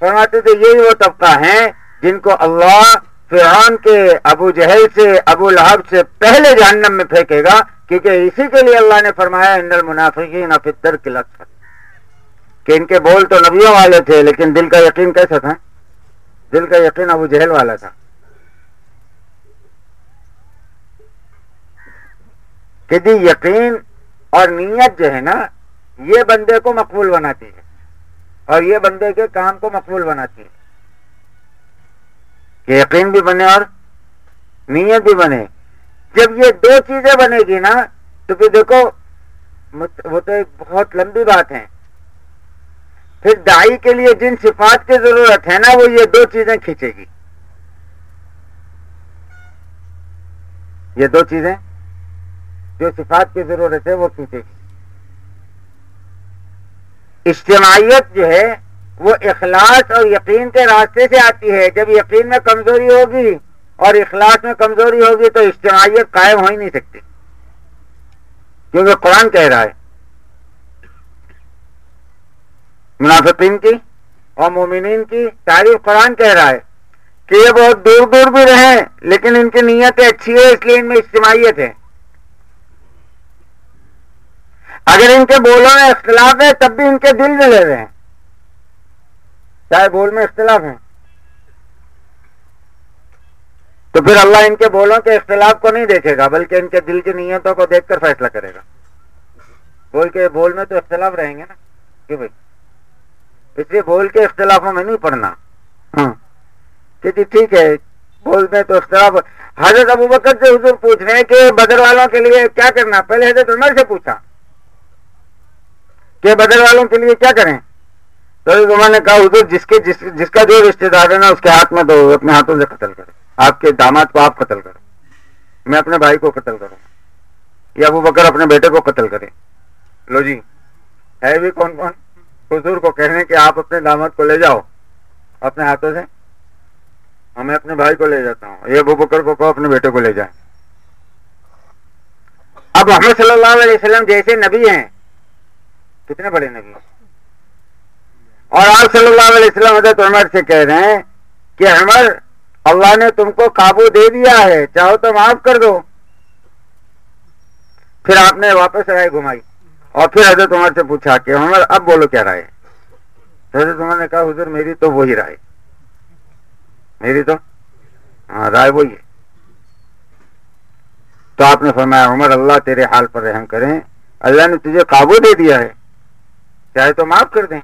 فرماتے تھے، یہی وہ طبقہ ہیں جن کو اللہ فرعون کے ابو جہل سے، ابو لہب سے پہلے جہنم میں پھینکے گا، کیونکہ اسی کے لیے اللہ نے فرمایا اندر منافقین افطر کی لطف کہ ان کے بول تو نبیوں والے تھے، لیکن دل کا یقین کیسا تھا؟ دل کا یقین ابو جہل والا تھا۔ کہ جی یقین اور نیت جو ہے نا، یہ بندے کو مقبول بناتی ہے۔ اور یہ بندے کے کام کو مقبول بناتی ہے کہ یقین بھی بنے اور نیت بھی بنے۔ جب یہ دو چیزیں بنے گی نا، تو پھر دیکھو وہ تو ایک بہت لمبی بات ہے۔ پھر دائی کے لیے جن صفات کی ضرورت ہے نا، وہ یہ دو چیزیں کھینچے گی۔ یہ دو چیزیں جو صفات کی ضرورت ہے، وہ کھینچے گی۔ اجتماعیت جو ہے وہ اخلاص اور یقین کے راستے سے آتی ہے۔ جب یقین میں کمزوری ہوگی اور اخلاص میں کمزوری ہوگی تو اجتماعیت قائم ہو ہی نہیں سکتی۔ کیونکہ قرآن کہہ رہا ہے، منافقین کی اور مومنین کی تعریف قرآن کہہ رہا ہے کہ یہ بہت دور دور بھی رہیں، لیکن ان کی نیتیں اچھی ہے اس لیے ان میں اجتماعیت ہے۔ اگر ان کے بولوں میں اختلاف ہے، تب بھی ان کے دل میں لے رہے ہیں چاہے بول میں اختلاف ہے۔ تو پھر اللہ ان کے بولوں کے اختلاف کو نہیں دیکھے گا، بلکہ ان کے دل کی نیتوں کو دیکھ کر فیصلہ کرے گا۔ بول کے بول میں تو اختلاف رہیں گے نا؟ کہ بھائی؟ اس لیے بول کے اختلافوں میں نہیں پڑھنا۔ ہاں۔ کہ جی ٹھیک ہے، بول میں تو اختلاف۔ حضرت ابو بکر سے حضور پوچھ رہے ہیں کہ بدر والوں کے لیے کیا کرنا؟ پہلے حضرت عمر سے پوچھا۔ کہ بدر والوں کے لیے کیا کریں؟ تو حضرت عمر نے کہا حضور جس کے جس, جس کا جو رشتے دار ہے نا اس کے ہاتھ میں دو اپنے ہاتھوں سے قتل کرے۔ آپ کے داماد کو آپ قتل کریں۔ میں اپنے بھائی کو قتل کروں۔ یا ابو بکر اپنے بیٹے کو قتل کرے لو جی ہے بھی کون کون؟ حضور کو کہہ رہے ہیں کہ آپ اپنے داماد کو لے جاؤ۔ اپنے ہاتھوں سے۔ اور میں اپنے بھائی کو لے جاتا ہوں۔ یہ ابو بکر کو کہو اپنے بیٹے کو لے جائیں۔ اب محمد صلی اللہ علیہ وسلم جیسے نبی ہیں کتنے بڑے نبی اور آپ صلی اللہ علیہ وسلم حضرت عمر سے کہہ رہے ہیں کہ عمر، اللہ نے تم کو قابو دے دیا ہے، چاہو تو معاف کر دو۔ پھر آپ نے واپس رائے گھمائی۔ اور پھر حضرت عمر سے پوچھا کہ عمر، اب بولو کیا رائے حضرت عمر نے کہا، حضور، میری تو وہی رائے۔ میری تو؟ ہاں رائے وہی ہے۔ تو آپ نے فرمایا، عمر، اللہ تیرے حال پر رحم کریں۔ اللہ نے تجھے قابو دے دیا ہے۔ چاہے تو معاف کر دیں۔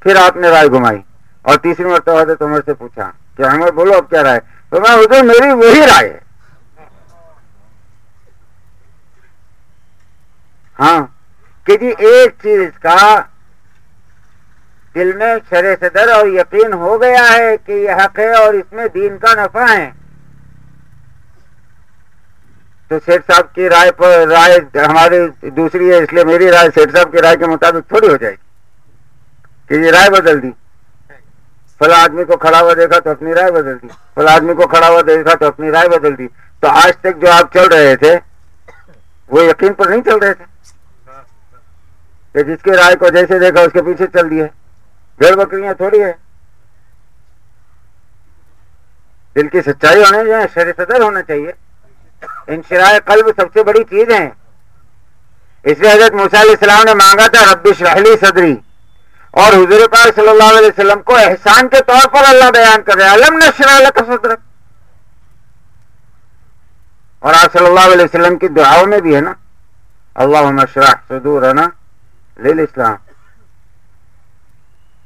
پھر آپ نے رائے گھمائی اور تیسری مرتبہ حضرت عمر سے پوچھا کہ عمر، بولو اب کیا رائے؟ تو میں حضور، میری وہی رائے ہے۔ ہاں کہ جی ایک چیز کا دل میں شر صدر اور یقین ہو گیا ہے کہ یہ حق ہے اور اس میں دین کا نفع ہے۔ تو سیٹ صاحب کی رائے پر رائے ہماری دوسری ہے، اس لیے میری رائے سیٹ صاحب کی رائے کے مطابق تھوڑی ہو جائے گی۔ کہ یہ رائے بدل دی۔ فلاں آدمی کو کھڑا ہوا دیکھا تو اپنی رائے بدل دی۔ فلاں آدمی کو کھڑا ہوا دیکھا تو اپنی رائے بدل دی۔ تو آج تک جو آپ چل رہے تھے، وہ یقین پر نہیں چل رہے تھے۔ کہ جس کی رائے کو جیسے دیکھا، اس کے پیچھے چل دیے بھیڑ بکریاں تھوڑی ہے۔ دل کی سچائی ہونے چاہیے شر صدر ہونا چاہیے۔ انشراء قلب سب سے بڑی چیز ہے اس لیے حضرت موسیٰ علیہ السلام نے مانگا تھا ربش رحلی صدری۔ اور حضور پاک صلی اللہ علیہ وسلم کو احسان کے طور پر اللہ بیان کر رہے علم نشر کا صدر اور آپ صلی اللہ علیہ وسلم کی دعاؤں میں بھی ہے نا اللہ نشرح صدورنا اسلام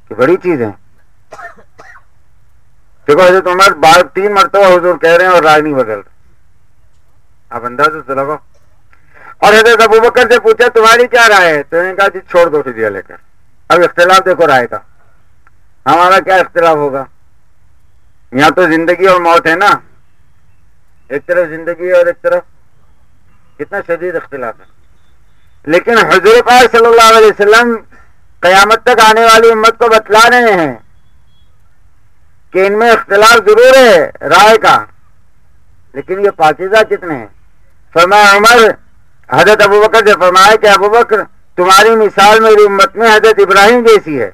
کی بڑی چیز ہے دیکھو حضرت عمر بار تین مرتبہ حضور کہہ رہے ہیں اور رائے نہیں بدل رہے۔ آپ اندازہ سے لگو اور حضرت ابو بکر سے پوچھا، تمہاری کیا رائے ہے؟ تو نے کہا جی چھوڑ دو فدیہ لے کر۔ اب اختلاف دیکھو، رائے کا۔ ہمارا کیا اختلاف ہوگا؟ یہاں تو زندگی اور موت ہے نا۔ ایک طرف زندگی اور ایک طرف کتنا شدید اختلاف ہے۔ لیکن حضور پاک صلی اللہ علیہ وسلم قیامت تک آنے والی امت کو بتلا رہے ہیں کہ ان میں اختلاف ضرور ہے رائے کا، لیکن یہ پاکیزہ کتنے ہیں؟ فرمایا، عمر، حضرت ابو بکر سے فرمایا کہ ابو بکر، تمہاری مثال میری امت میں حضرت ابراہیم جیسی ہے۔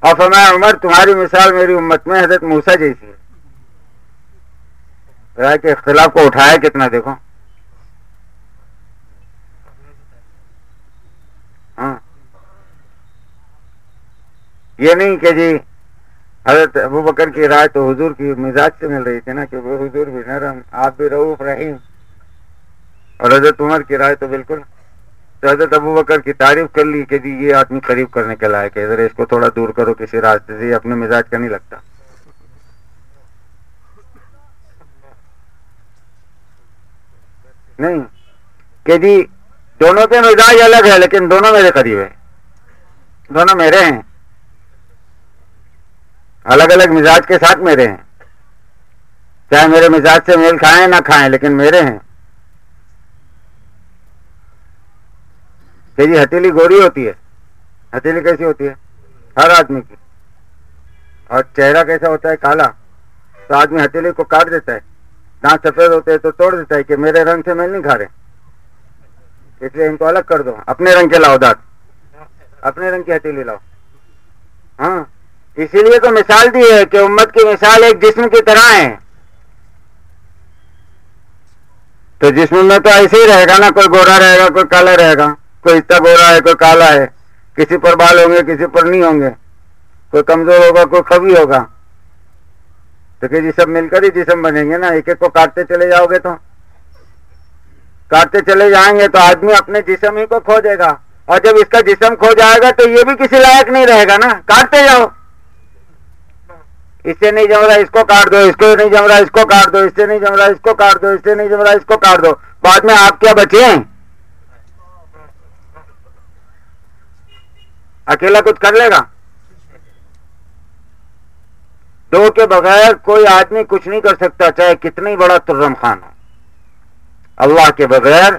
اور فرمایا، عمر، تمہاری مثال میری امت میں حضرت موسا جیسی ہے۔ رائے کے اختلاف کو اٹھایا کتنا دیکھو۔ ہاں۔ یہ نہیں کہ جی حضرت ابو بکر کی رائے تو حضور کی مزاج سے مل رہی تھی نا کہ وہ حضور بھی نرم، آپ بھی رعوف رحیم۔ اور حضرت عمر کی رائے تو بالکل تو حضرت ابو بکر کی تعریف کر لی کہ جی یہ آدمی قریب کرنے کے لائق ہے، ذرا اس کو تھوڑا دور کرو، کسی راستے سے اپنے مزاج کا نہیں لگتا۔ نہیں، کہ جی دونوں کے مزاج الگ ہے لیکن دونوں میرے قریب ہے دونوں میرے ہیں۔ الگ الگ مزاج کے ساتھ میرے ہیں۔ چاہے میرے مزاج سے میل کھائیں نہ کھائیں، لیکن میرے ہیں۔ کہ جی ہتیلی گوری ہوتی ہے۔ ہتیلی کیسی ہوتی ہے؟ ہر آدمی کی۔ اور چہرہ کیسا ہوتا ہے؟ کالا۔ تو آدمی ہتیلی کو کاٹ دیتا ہے۔ دانت سفید ہوتے ہیں تو توڑ دیتا ہے کہ میرے رنگ سے میل نہیں کھا رہے اس لیے ان کو الگ کر دو۔ اپنے رنگ کے لاؤ دانت۔ اپنے رنگ کی ہتیلی لاؤ۔ ہاں۔ اسی لیے تو مثال دی ہے کہ امت کی مثال ایک جسم کی طرح ہے۔ تو جسم میں تو ایسے ہی رہے گا نا، کوئی گورا رہے گا، کوئی کالا رہے گا۔ کوئی اتنا گورا ہے، کوئی کالا ہے، کسی پر بال ہوں گے، کسی پر نہیں ہوں گے۔ کوئی کمزور ہوگا، کوئی کبھی ہوگا۔ تو کہ جی سب مل کر ہی جسم بنیں گے نا، ایک ایک کو کاٹتے چلے جاؤ گے تو۔ کاٹتے چلے جائیں گے تو آدمی اپنے جسم ہی کو کھو دے گا۔ اور جب اس کا جسم کھو جائے گا تو یہ بھی کسی لائق نہیں رہے گا نا۔ کاٹتے جاؤ۔ اس سے نہیں جم رہا، اس کو کاٹ دو، اس کو نہیں جم رہا، اس کو کاٹ دو، اس سے نہیں جم رہا، اس کو کاٹ دو، اس سے نہیں جم رہا، اس کو کاٹ دو۔ بعد میں آپ کیا بچے ہیں؟ اکیلا کچھ کر لے گا؟ دو کے بغیر کوئی آدمی کچھ نہیں کر سکتا، چاہے کتنی بڑا ترم خان ہو۔ اللہ کے بغیر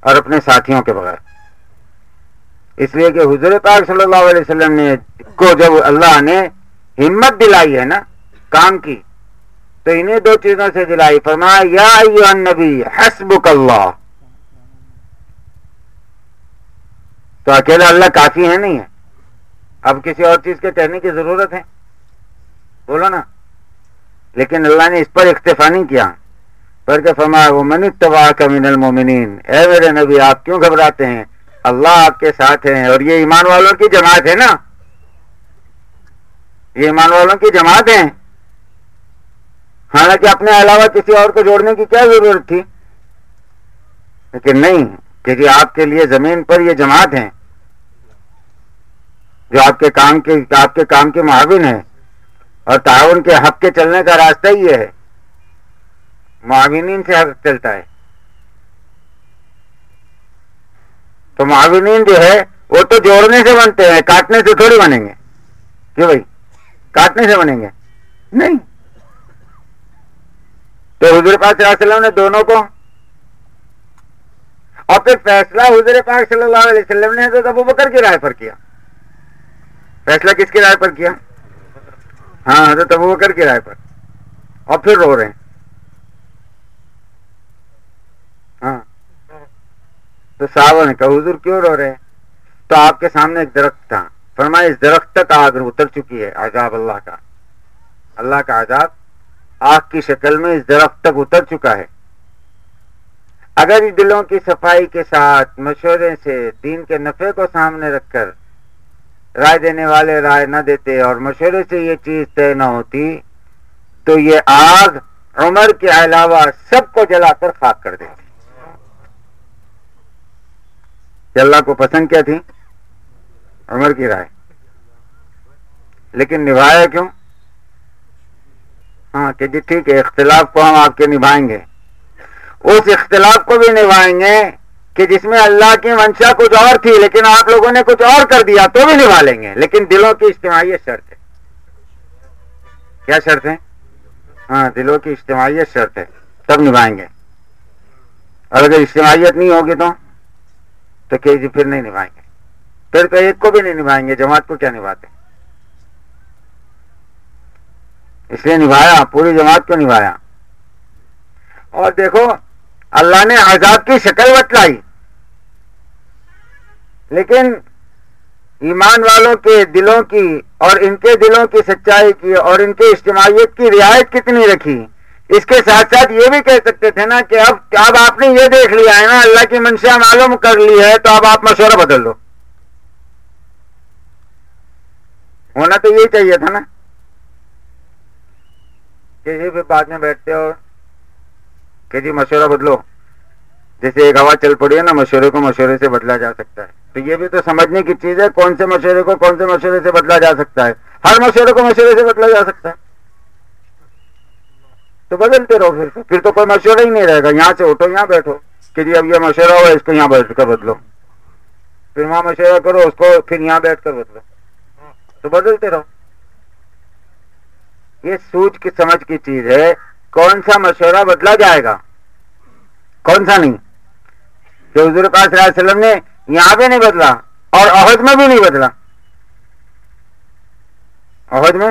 اور اپنے ساتھیوں کے بغیر۔ اس لیے کہ حضور پاک صلی اللہ علیہ وسلم نے کو جب اللہ نے ہمت دلائی ہے نا، کام کی، تو انہیں دو چیزوں سے دلائی۔ فرمایا، یا ایوہ النبی، حسبک اللہ۔ تو اکیلا اللہ کافی ہے نہیں ہے اب کسی اور چیز کے کہنے کی ضرورت ہے؟ بولو نا۔ لیکن اللہ نے اس پر اکتفا نہیں کیا۔ پر کہ فرمایا وہ من اتباع کا من المومنین اے میرے نبی، آپ کیوں گھبراتے ہیں؟ اللہ آپ کے ساتھ ہیں اور یہ ایمان والوں کی جماعت ہے نا۔ یہ ایمان والوں کی جماعت ہے حالانکہ اپنے علاوہ کسی اور کو جوڑنے کی کیا ضرورت تھی؟ لیکن نہیں، کیونکہ آپ کے لیے زمین پر یہ جماعت ہیں۔ جو آپ کے کام کے آپ کے کام کے معاون ہے اور تعاون کے حق کے چلنے کا راستہ ہی ہے۔ معاونین سے حق چلتا ہے۔ تو معاونین جو ہے، وہ تو جوڑنے سے بنتے ہیں، کاٹنے سے تھوڑی بنیں گے۔ کیوں بھائی؟ کاٹنے سے بنیں گے۔ نہیں۔ تو حضور پاک صلی اللہ علیہ وسلم نے دونوں کو اور پھر فیصلہ حضور پاک صلی اللہ علیہ وسلم نے حضرت ابو بکر کی رائے پر کیا۔ فیصلہ کس کی رائے پر کیا؟ ہاں حضرت ابو بکر کی رائے پر۔ اور پھر رو رہے ہیں۔ ہاں۔ تو صحابہ نے کہا، حضور کیوں رو رہے تو آپ کے سامنے ایک درخت تھا۔ فرمایا، اس درخت تک آگ اتر چکی ہے، عذاب اللہ کا۔ اللہ کا عذاب آگ کی شکل میں اس درخت تک اتر چکا ہے۔ اگر دلوں کی صفائی کے ساتھ مشورے سے دین کے نفع کو سامنے رکھ کر رائے دینے والے رائے نہ دیتے اور مشورے سے یہ چیز طے نہ ہوتی، تو یہ آگ عمر کے علاوہ سب کو جلا کر خاک کر دیتی۔ کہ اللہ کو پسند کیا تھی؟ عمر کی رائے۔ لیکن نبھایا کیوں؟ ہاں کہ جی ٹھیک ہے، اختلاف کو ہم آپ کے نبھائیں گے۔ اس اختلاف کو بھی نبھائیں گے کہ جس میں اللہ کی منشا کچھ اور تھی، لیکن آپ لوگوں نے کچھ اور کر دیا تو بھی نبھا لیں گے۔ لیکن دلوں کی اجتماعیت شرط ہے۔ کیا شرط ہے؟ ہاں دلوں کی اجتماعیت شرط ہے۔ تب نبھائیں گے۔ اور اگر اجتماعیت نہیں ہوگی تو تو کہ جی پھر نہیں نبھائیں گے۔ پھر تو ایک کو بھی نہیں نبھائیں گے، جماعت کو کیا نبھاتے؟ اس لیے نبھایا، پوری جماعت کو نبھایا۔ اور دیکھو اللہ نے آزاد کی شکل بتلائی۔ لیکن ایمان والوں کے دلوں کی اور ان کے دلوں کی سچائی کی اور ان کے اجتماعیت کی رعایت کتنی رکھی۔ اس کے ساتھ ساتھ یہ بھی کہہ سکتے تھے نا کہ اب اب آپ نے یہ دیکھ لیا ہے نا، اللہ کی منشا معلوم کر لی ہے تو اب آپ مشورہ بدل دو۔ ہونا تو یہی چاہیے تھا نا۔ کہ یہ بھی بعد میں بیٹھتے اور کہ جی مشورہ بدلو۔ جیسے ایک ہوا چل پڑی ہے نا، مشورے کو مشورے سے بدلا جا سکتا ہے۔ تو یہ بھی تو سمجھنے کی چیز ہے، کون سے مشورے کو کون سے مشورے سے بدلا جا سکتا ہے۔ ہر مشورے کو مشورے سے بدلا جا سکتا ہے۔ تو بدلتے رہو پھر۔ پھر تو کوئی مشورہ ہی نہیں رہے گا۔ یہاں سے اٹھو، یہاں بیٹھو۔ کہ جی اب یہ مشورہ ہوا، اس کو یہاں بیٹھ کر بدلو۔ پھر وہاں مشورہ کرو، اس کو پھر یہاں بیٹھ کر بدلو۔ تو بدلتے رہو۔ یہ سوچ کی، سمجھ کی چیز ہے۔ کون سا مشورہ بدلا جائے گا؟ کون سا نہیں؟ کہ حضور پاک صلی اللہ علیہ وسلم نے یہاں بھی نہیں بدلا اور عہد میں بھی نہیں بدلا۔ عہد میں؟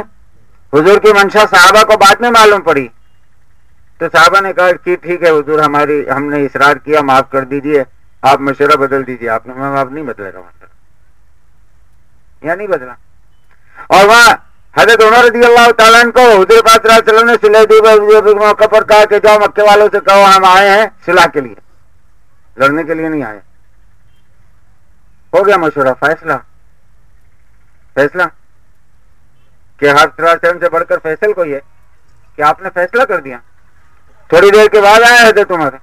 حضور کی منشا صحابہ کو بعد میں معلوم پڑی۔ تو صحابہ نے کہا کہ ٹھیک ہے حضور، ہماری، ہم نے اصرار کیا، معاف کر دیجیے آپ مشورہ بدل دیجیے آپ نے آپ نہیں بدلے گا۔ مشورہ یا نہیں بدلا۔ اور وہاں حضرت عمر رضی اللہ تعالیٰ کو حضور پاک صلی اللہ علیہ وسلم نے سلح دی موقع پر کہا کہ جاؤ مکے والوں سے کہو ہم آئے ہیں سلاح کے لیے۔ لڑنے کے لیے نہیں آئے۔ ہو گیا مشورہ، فیصلہ۔ فیصلہ۔ کہ ہر طرح سے بڑھ کر فیصل کوئی ہے؟ کہ آپ نے فیصلہ کر دیا؟ تھوڑی دیر کے بعد آیا حضرت عمر۔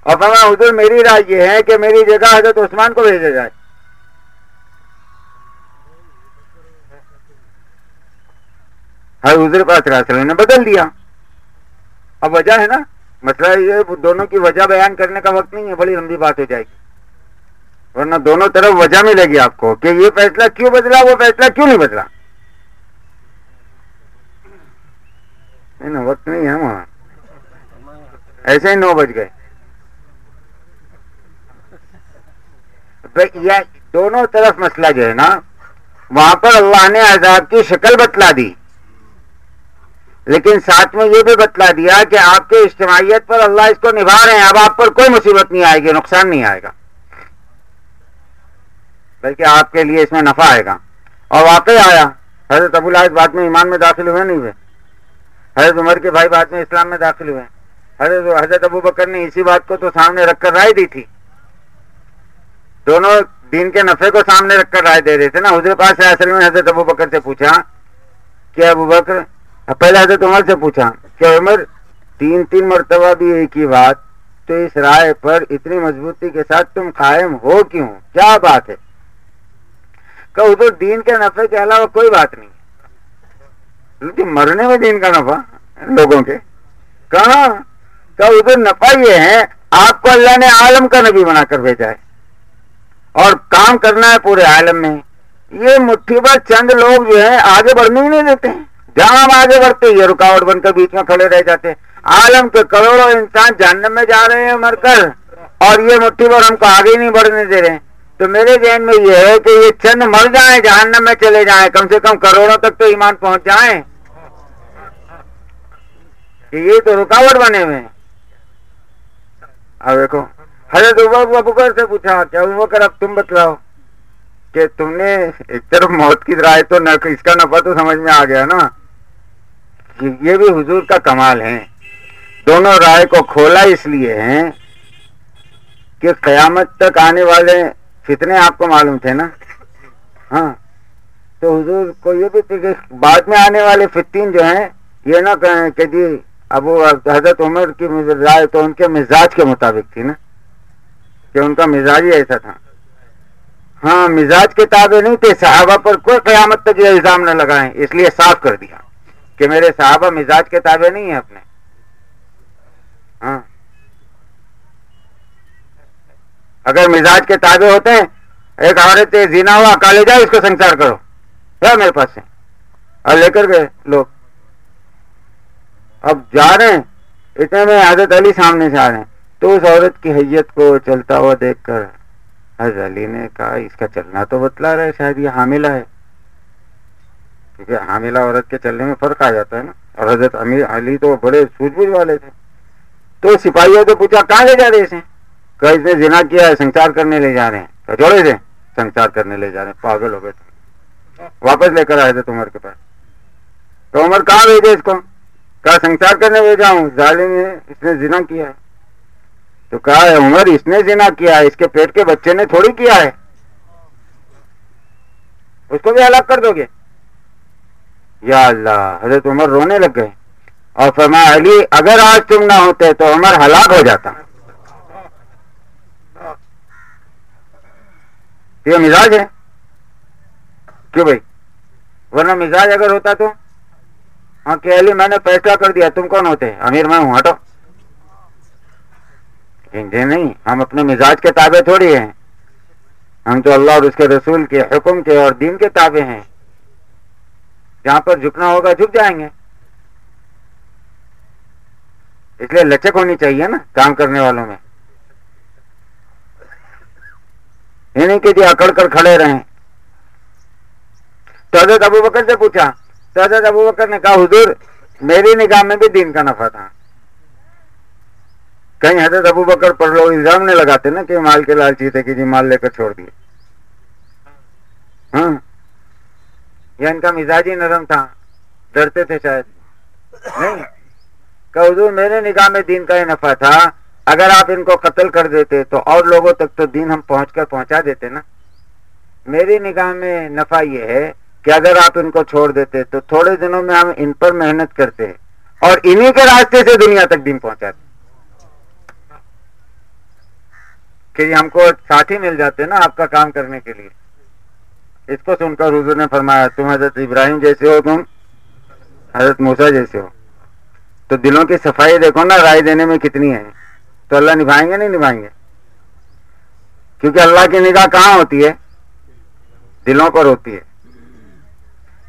اور فرما حضور میری رائے یہ ہے کہ میری جگہ حضرت عثمان کو بھیجا جائے۔ حضور پاک وسلم نے بدل دیا۔ اب وجہ ہے نا، مسئلہ یہ دونوں کی وجہ بیان کرنے کا وقت نہیں ہے، بڑی لمبی بات ہو جائے گی۔ ورنہ دونوں طرف وجہ ملے گی آپ کو کہ یہ فیصلہ کیوں بدلا، وہ فیصلہ کیوں نہیں بدلا؟ وقت نہیں ہے وہاں ایسے ہی نو بج گئے۔ دونوں طرف مسئلہ جو ہے نا، وہاں پر اللہ نے عذاب کی شکل بتلا دی۔ لیکن ساتھ میں یہ بھی بتلا دیا کہ آپ کے اجتماعیت پر اللہ اس کو نبھا رہے ہیں، اب آپ پر کوئی مصیبت نہیں آئے گی، نقصان نہیں آئے گا۔ بلکہ آپ کے لیے اس میں نفع آئے گا۔ اور واقعی آیا، حضرت ابو الحاظ بعد میں ایمان میں داخل ہوئے نہیں ہوئے؟ حضرت عمر کے بھائی بعد میں اسلام میں داخل ہوئے۔ حضرت حضرت ابو بکر نے اسی بات کو تو سامنے رکھ کر رائے دی تھی۔ دونوں دین کے نفے کو سامنے رکھ کر رائے دے رہے تھے نا۔ حضرت پاس اصل میں حضرت ابو بکر سے پوچھا کہ ابو بکر پہلے حضرت عمر سے پوچھا کہ عمر، تین تین مرتبہ بھی ایک ہی بات، تو اس رائے پر اتنی مضبوطی کے ساتھ تم قائم ہو کیوں؟ کیا بات ہے؟ کہ ادھر دین کے نفے کے علاوہ کوئی بات نہیں۔ لیکن جی، مرنے میں دین کا نفع لوگوں کے۔ کہاں؟ کہ ادھر نفع یہ ہے، آپ کو اللہ نے عالم کا نبی بنا کر بھیجا ہے۔ اور کام کرنا ہے پورے عالم میں۔ یہ مٹھی بھر چند لوگ جو ہیں، آگے بڑھنے ہی نہیں دیتے۔ ہیں جہاں ہم آگے بڑھتے یہ رکاوٹ بن کر بیچ میں کھڑے رہ جاتے عالم کے کروڑوں انسان جہنم میں جا رہے ہیں، مر کر۔ اور یہ مٹھی بھر ہم کو آگے نہیں بڑھنے دے رہے تو میرے ذہن میں یہ ہے کہ یہ چند مر جائیں، جہنم میں چلے جائیں، کم سے کم کروڑوں تک تو ایمان پہنچ جائیں یہ تو رکاوٹ بنے ہوئے ہیں۔ اب دیکھو، حضرت بکر سے پوچھا کیا بکر، اب تم بتلاؤ کہ تم نے ایک طرف موت کی رائے تو اس کا نفع تو سمجھ میں آ گیا نا۔ یہ بھی حضور کا کمال ہے دونوں رائے کو کھولا اس لیے ہیں کہ قیامت تک آنے والے فتنے آپ کو معلوم تھے نا۔ ہاں۔ تو حضور کو یہ بھی تھی کہ بعد میں آنے والے فتین جو ہیں، یہ نہ کہیں کہ جی اب حضرت عمر کی رائے تو ان کے مزاج کے مطابق تھی نا۔ کہ ان کا مزاج ہی ایسا تھا۔ ہاں مزاج کے تابع نہیں تھے، صحابہ پر کوئی قیامت تک یہ الزام نہ لگائیں، اس لیے صاف کر دیا۔ کہ میرے صحابہ مزاج کے تابع نہیں ہیں اپنے۔ ہاں۔ اگر مزاج کے تابع ہوتے ہیں ایک عورت زینا ہوا کالے جاؤ، اس کو سنسار کرو۔ کیا میرے پاس سے اور لے کر گئے لوگ اب جا رہے ہیں۔ اتنے میں حضرت علی سامنے سے آ رہے ہیں۔ تو اس عورت کی حیت کو چلتا ہوا دیکھ کر حضرت علی نے کہا، اس کا چلنا تو بتلا رہا ہے، شاید یہ حاملہ ہے۔ کیونکہ حاملہ عورت کے چلنے میں فرق آ جاتا ہے نا۔ اور حضرت امیر علی تو بڑے سوچ بوجھ والے تھے۔ تو سپاہیوں سے پوچھا، کہاں لے جا رہے اسے؟ کہ اس نے جنا کیا ہے سنچار کرنے لے جا رہے ہیں۔ کہ جوڑے سے سنچار کرنے لے جا رہے ہیں۔ پاگل ہو گئے تھے واپس لے کر آئے تھے عمر کے پاس۔ تو عمر کہاں بھیجے اس کو؟ کہا سنچار کرنے بھیجا ہوں، ظالم نے اس نے جنا کیا ہے۔ تو کہا ہے عمر، اس نے زنا کیا ہے، اس کے پیٹ کے بچے نے تھوڑی کیا ہے۔ اس کو بھی ہلاک کر دو گے۔ یا اللہ، حضرت عمر رونے لگ گئے۔ اور فرمایا، علی، اگر آج تم نہ ہوتے تو عمر ہلاک ہو جاتا۔ یہ مزاج ہے۔ کیوں بھائی؟ ورنہ مزاج اگر ہوتا تو؟ ہاں کہ علی، میں نے فیصلہ کر دیا، تم کون ہوتے؟ امیر، میں ہوں، ہٹو۔ نہیں، ہم اپنے مزاج کے تابع تھوڑی ہیں۔ ہم تو اللہ اور اس کے رسول کے حکم کے اور دین کے تابع ہیں۔ جہاں پر جھکنا ہوگا، جھک جائیں گے۔ اس لیے لچک ہونی چاہیے نا کام کرنے والوں میں۔ یہ نہیں کہ جی اکڑ کر کھڑے رہیں۔ تو حضرت ابو بکر سے پوچھا، تو حضرت ابو بکر نے کہا، حضور، میری نگاہ میں بھی دین کا نفع تھا۔ کہیں حضرت ابو بکر پر لوگ الزام نہیں لگاتے نا کہ مال کے لالچی تھے کہ جی مال لے کر چھوڑ دیے۔ ہاں۔ یعنی یا ان کا مزاج ہی نرم تھا، ڈرتے تھے شاید۔ نہیں کہ حضور میرے نگاہ میں دین کا یہ نفع تھا، اگر آپ ان کو قتل کر دیتے تو اور لوگوں تک تو دین ہم پہنچ کر پہنچا دیتے نا۔ میری نگاہ میں نفع یہ ہے کہ اگر آپ ان کو چھوڑ دیتے تو تھوڑے دنوں میں ہم ان پر محنت کرتے اور انہی کے راستے سے دنیا تک دین پہنچاتے۔ کہ ہم کو ساتھی مل جاتے نا آپ کا کام کرنے کے لیے۔ اس کو سن کر حضور نے فرمایا، تم حضرت ابراہیم جیسے ہو، تم حضرت موسا جیسے ہو۔ تو دلوں کی صفائی دیکھو نا، رائے دینے میں کتنی ہے۔ تو اللہ نبھائیں گے، نہیں نبھائیں گے؟ کیونکہ اللہ کی نگاہ کہاں ہوتی ہے؟ دلوں پر ہوتی ہے۔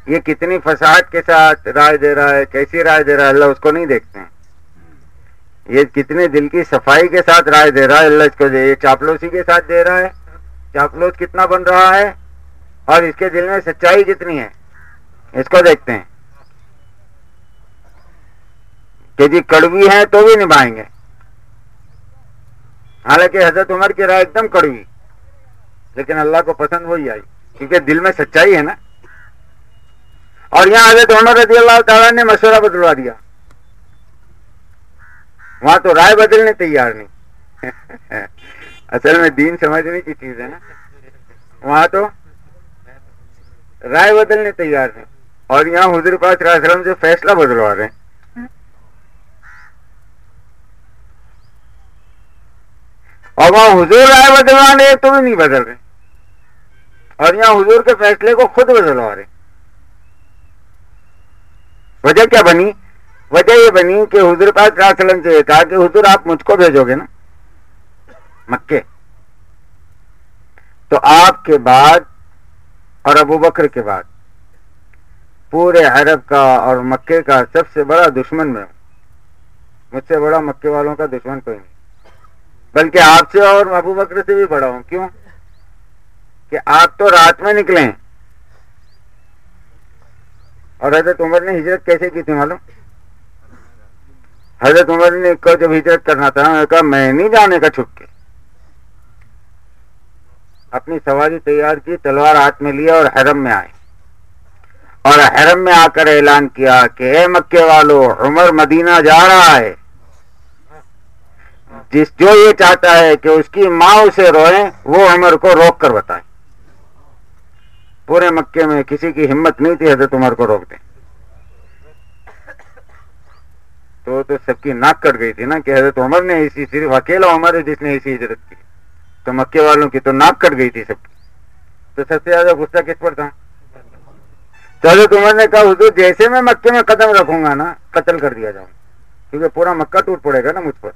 یہ کتنی فساد کے ساتھ رائے دے رہا ہے، کیسی رائے دے رہا ہے، اللہ اس کو نہیں دیکھتے ہیں۔ یہ کتنے دل کی صفائی کے ساتھ رائے دے رہا ہے، اللہ اس کو دے یہ چاپلوسی کے ساتھ دے رہا ہے۔ چاپلوس کتنا بن رہا ہے؟ اور اس کے دل میں سچائی کتنی ہے، اس کو دیکھتے ہیں۔ کہ جی کڑوی ہے تو بھی نبھائیں گے۔ حالانکہ حضرت عمر کی رائے ایک دم کڑوی، لیکن اللہ کو پسند وہی آئی، کیونکہ دل میں سچائی ہے نا۔ اور یہاں حضرت عمر رضی اللہ تعالیٰ نے مشورہ بدلوا دیا۔ وہاں تو رائے بدلنے تیار نہیں۔ اصل میں دین سمجھنے کی چیز ہے نا۔ وہاں تو رائے بدلنے تیار نہیں اور یہاں حضور پاک علیہ وسلم سے فیصلہ بدلوا رہے ہیں۔ اور وہاں حضور رائے بدلوا رہے تو بھی نہیں بدل رہے۔ اور یہاں حضور کے فیصلے کو خود بدلوا رہے۔ وجہ کیا بنی؟ وجہ یہ بنی کہ حضور پاک علیہ وسلم سے کہا کہ حضور آپ مجھ کو بھیجو گے نا، مکے۔ تو آپ کے بعد اور ابو بکر کے بعد۔ پورے عرب کا اور مکے کا سب سے بڑا دشمن میں ہوں۔ مجھ سے بڑا مکے والوں کا دشمن کوئی نہیں۔ بلکہ آپ سے اور ابو بکر سے بھی بڑا ہوں۔ کیوں؟ کہ آپ تو رات میں نکلے اور حضرت عمر نے ہجرت کیسے کی تھی معلوم؟ حضرت عمر نے کو جب ہجرت کرنا تھا، میں کہا، میں نہیں جانے کا چھپ کے۔ اپنی سواری تیار کی، تلوار ہاتھ میں لیا اور حرم میں آئے۔ اور حرم میں آ کر اعلان کیا کہ اے مکے والو، عمر مدینہ جا رہا ہے۔ جس جو یہ چاہتا ہے کہ اس کی ماں اسے روئے، وہ عمر کو روک کر بتائے۔ پورے مکے میں کسی کی ہمت نہیں تھی، حضرت عمر کو روک دیں۔ تو تو سب کی ناک کٹ گئی تھی نا کہ حضرت عمر نے اسی، صرف اکیلا عمر ہے جس نے اسی ہجرت کی۔ تو مکے والوں کی تو ناک کٹ گئی تھی سب تو سب سے زیادہ غصہ کس پر تھا؟ حضرت عمر نے کہا، حضور جیسے میں مکے میں قدم رکھوں گا نا، قتل کر دیا جاؤں۔ کیونکہ پورا مکہ ٹوٹ پڑے گا نا مجھ پر۔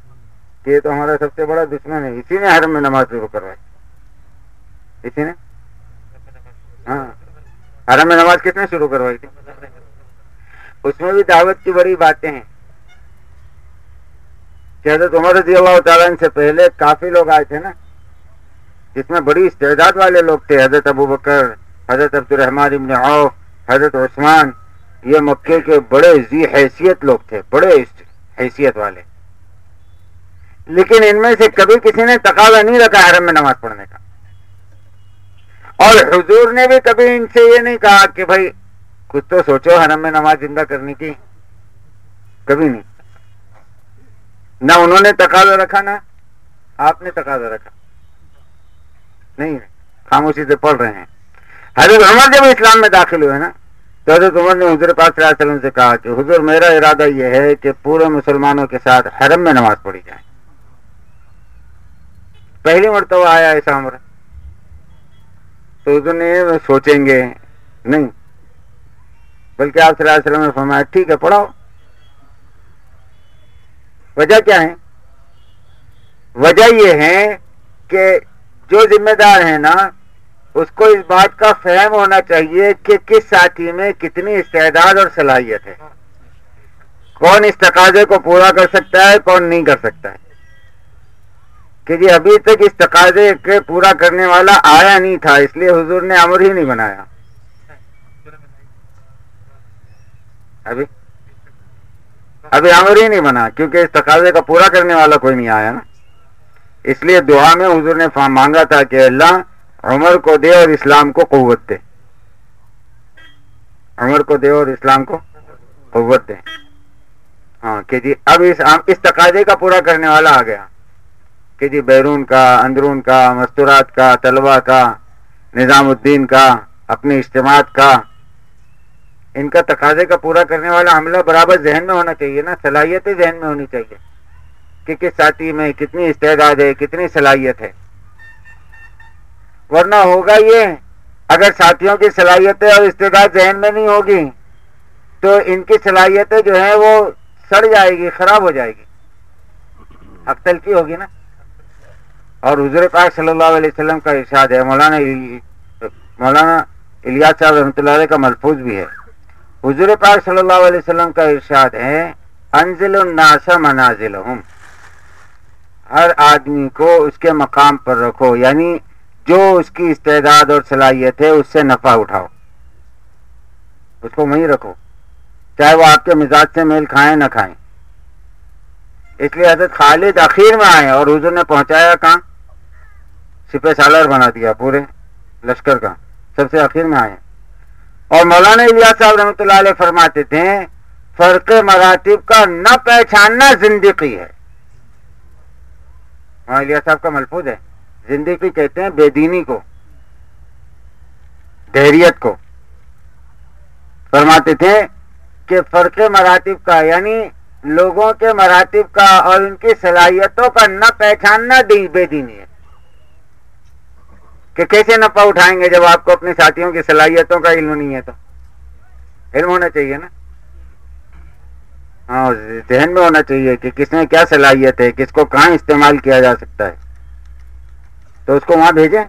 کہ یہ تو ہمارا سب سے بڑا دشمن ہے۔ اسی نے حرم میں نماز شروع کروائی۔ اسی نے؟ ہاں۔ حرم میں نماز کس نے شروع کروائی تھی؟ اس میں بھی دعوت کی بڑی باتیں ہیں۔ کہ حضرت عمر رضی اللہ تعالیٰ سے پہلے کافی لوگ آئے تھے نا۔ جس میں بڑی استعداد والے لوگ تھے، حضرت ابو بکر، حضرت عبد الرحمان ابن عوف، حضرت عثمان، یہ مکے کے بڑے زی حیثیت لوگ تھے، بڑے حیثیت والے۔ لیکن ان میں سے کبھی کسی نے تقاضا نہیں رکھا حرم میں نماز پڑھنے کا۔ اور حضور نے بھی کبھی ان سے یہ نہیں کہا کہ بھائی، کچھ تو سوچو حرم میں نماز زندہ کرنے کی کبھی نہیں۔ نہ انہوں نے تقاضا رکھا، نہ آپ نے تقاضا رکھا۔ نہیں خاموشی سے پڑھ رہے ہیں۔ حضرت عمر جب اسلام میں داخل ہوئے نا، تو حضرت عمر نے حضور پاک صلی اللہ علیہ وسلم سے کہا کہ حضور، میرا ارادہ یہ ہے کہ پورے مسلمانوں کے ساتھ حرم میں نماز پڑھی جائے۔ پہلی مرتبہ آیا ایسا عمر۔ تو حضور نے سوچیں گے، نہیں، بلکہ آپ صلی اللہ علیہ وسلم نے فرمایا، ٹھیک ہے، پڑھاؤ۔ وجہ کیا ہے؟ وجہ یہ ہے کہ جو ذمہ دار ہے نا، اس کو اس بات کا فہم ہونا چاہیے کہ کس ساتھی میں کتنی استعداد اور صلاحیت ہے۔ کون اس تقاضے کو پورا کر سکتا ہے، کون نہیں کر سکتا ہے۔ کہ جی ابھی تک اس تقاضے کے پورا کرنے والا آیا نہیں تھا، اس لیے حضور نے امر ہی نہیں بنایا۔ ابھی؟ ابھی امر ہی نہیں بنا، کیونکہ اس تقاضے کا پورا کرنے والا کوئی نہیں آیا نا۔ اس لیے دعا میں حضور نے مانگا تھا کہ اللہ عمر کو دے اور اسلام کو قوت دے۔ عمر کو دے اور اسلام کو قوت دے۔ ہاں کہ جی اب اس اس تقاضے کا پورا کرنے والا آ گیا۔ کہ جی بیرون کا، اندرون کا، مستورات کا طلبا کا، نظام الدین کا، اپنی اجتماعات کا۔ ان کا تقاضے کا پورا کرنے والا حملہ برابر ذہن میں ہونا چاہیے نا، صلاحیتیں ذہن میں ہونی چاہیے۔ کہ کس ساتھی میں کتنی استعداد ہے، کتنی صلاحیت ہے۔ ورنہ ہوگا یہ، اگر ساتھیوں کی صلاحیتیں اور استعداد ذہن میں نہیں ہوگی، تو ان کی صلاحیتیں جو ہیں وہ سڑ جائے گی، خراب ہو جائے گی۔ حق تلفی ہوگی نا۔ اور حضور پاک صلی اللہ علیہ وسلم کا ارشاد ہے، مولانا مولانا الیاس صاحب رحمۃ اللہ علیہ کا ملفوظ بھی ہے۔ حضور پاک صلی اللہ علیہ وسلم کا ارشاد ہے، انزل الناس منازل ہر آدمی کو اس کے مقام پر رکھو یعنی جو اس کی استعداد اور صلاحیت ہے اس سے نفع اٹھاؤ۔ اس کو وہیں رکھو۔ چاہے وہ آپ کے مزاج سے میل کھائیں نہ کھائیں۔ اس لیے حضرت خالد اخیر میں آئے اور حضور نے پہنچایا کہاں؟ سپہ سالر بنا دیا پورے لشکر کا۔ سب سے آخر میں آئے۔ اور مولانا الیاس صاحب رحمۃ اللہ علیہ فرماتے تھے، فرق مراتب کا نہ پہچاننا زندگی ہے۔ ہاں، الیاس صاحب کا ملفوظ ہے۔ زندگی کہتے ہیں بے دینی کو دہریت کو۔ فرماتے تھے کہ فرق مراتب کا یعنی لوگوں کے مراتب کا اور ان کی صلاحیتوں کا نہ پہچاننا بے دینی ہے۔ کہ کیسے نفع اٹھائیں گے جب آپ کو اپنے ساتھیوں کی صلاحیتوں کا علم نہیں ہے تو؟ علم ہونا چاہیے نا۔ ہاں ذہن میں ہونا چاہیے کہ کس میں کیا صلاحیت ہے، کس کو کہاں استعمال کیا جا سکتا ہے۔ تو اس کو وہاں بھیجیں۔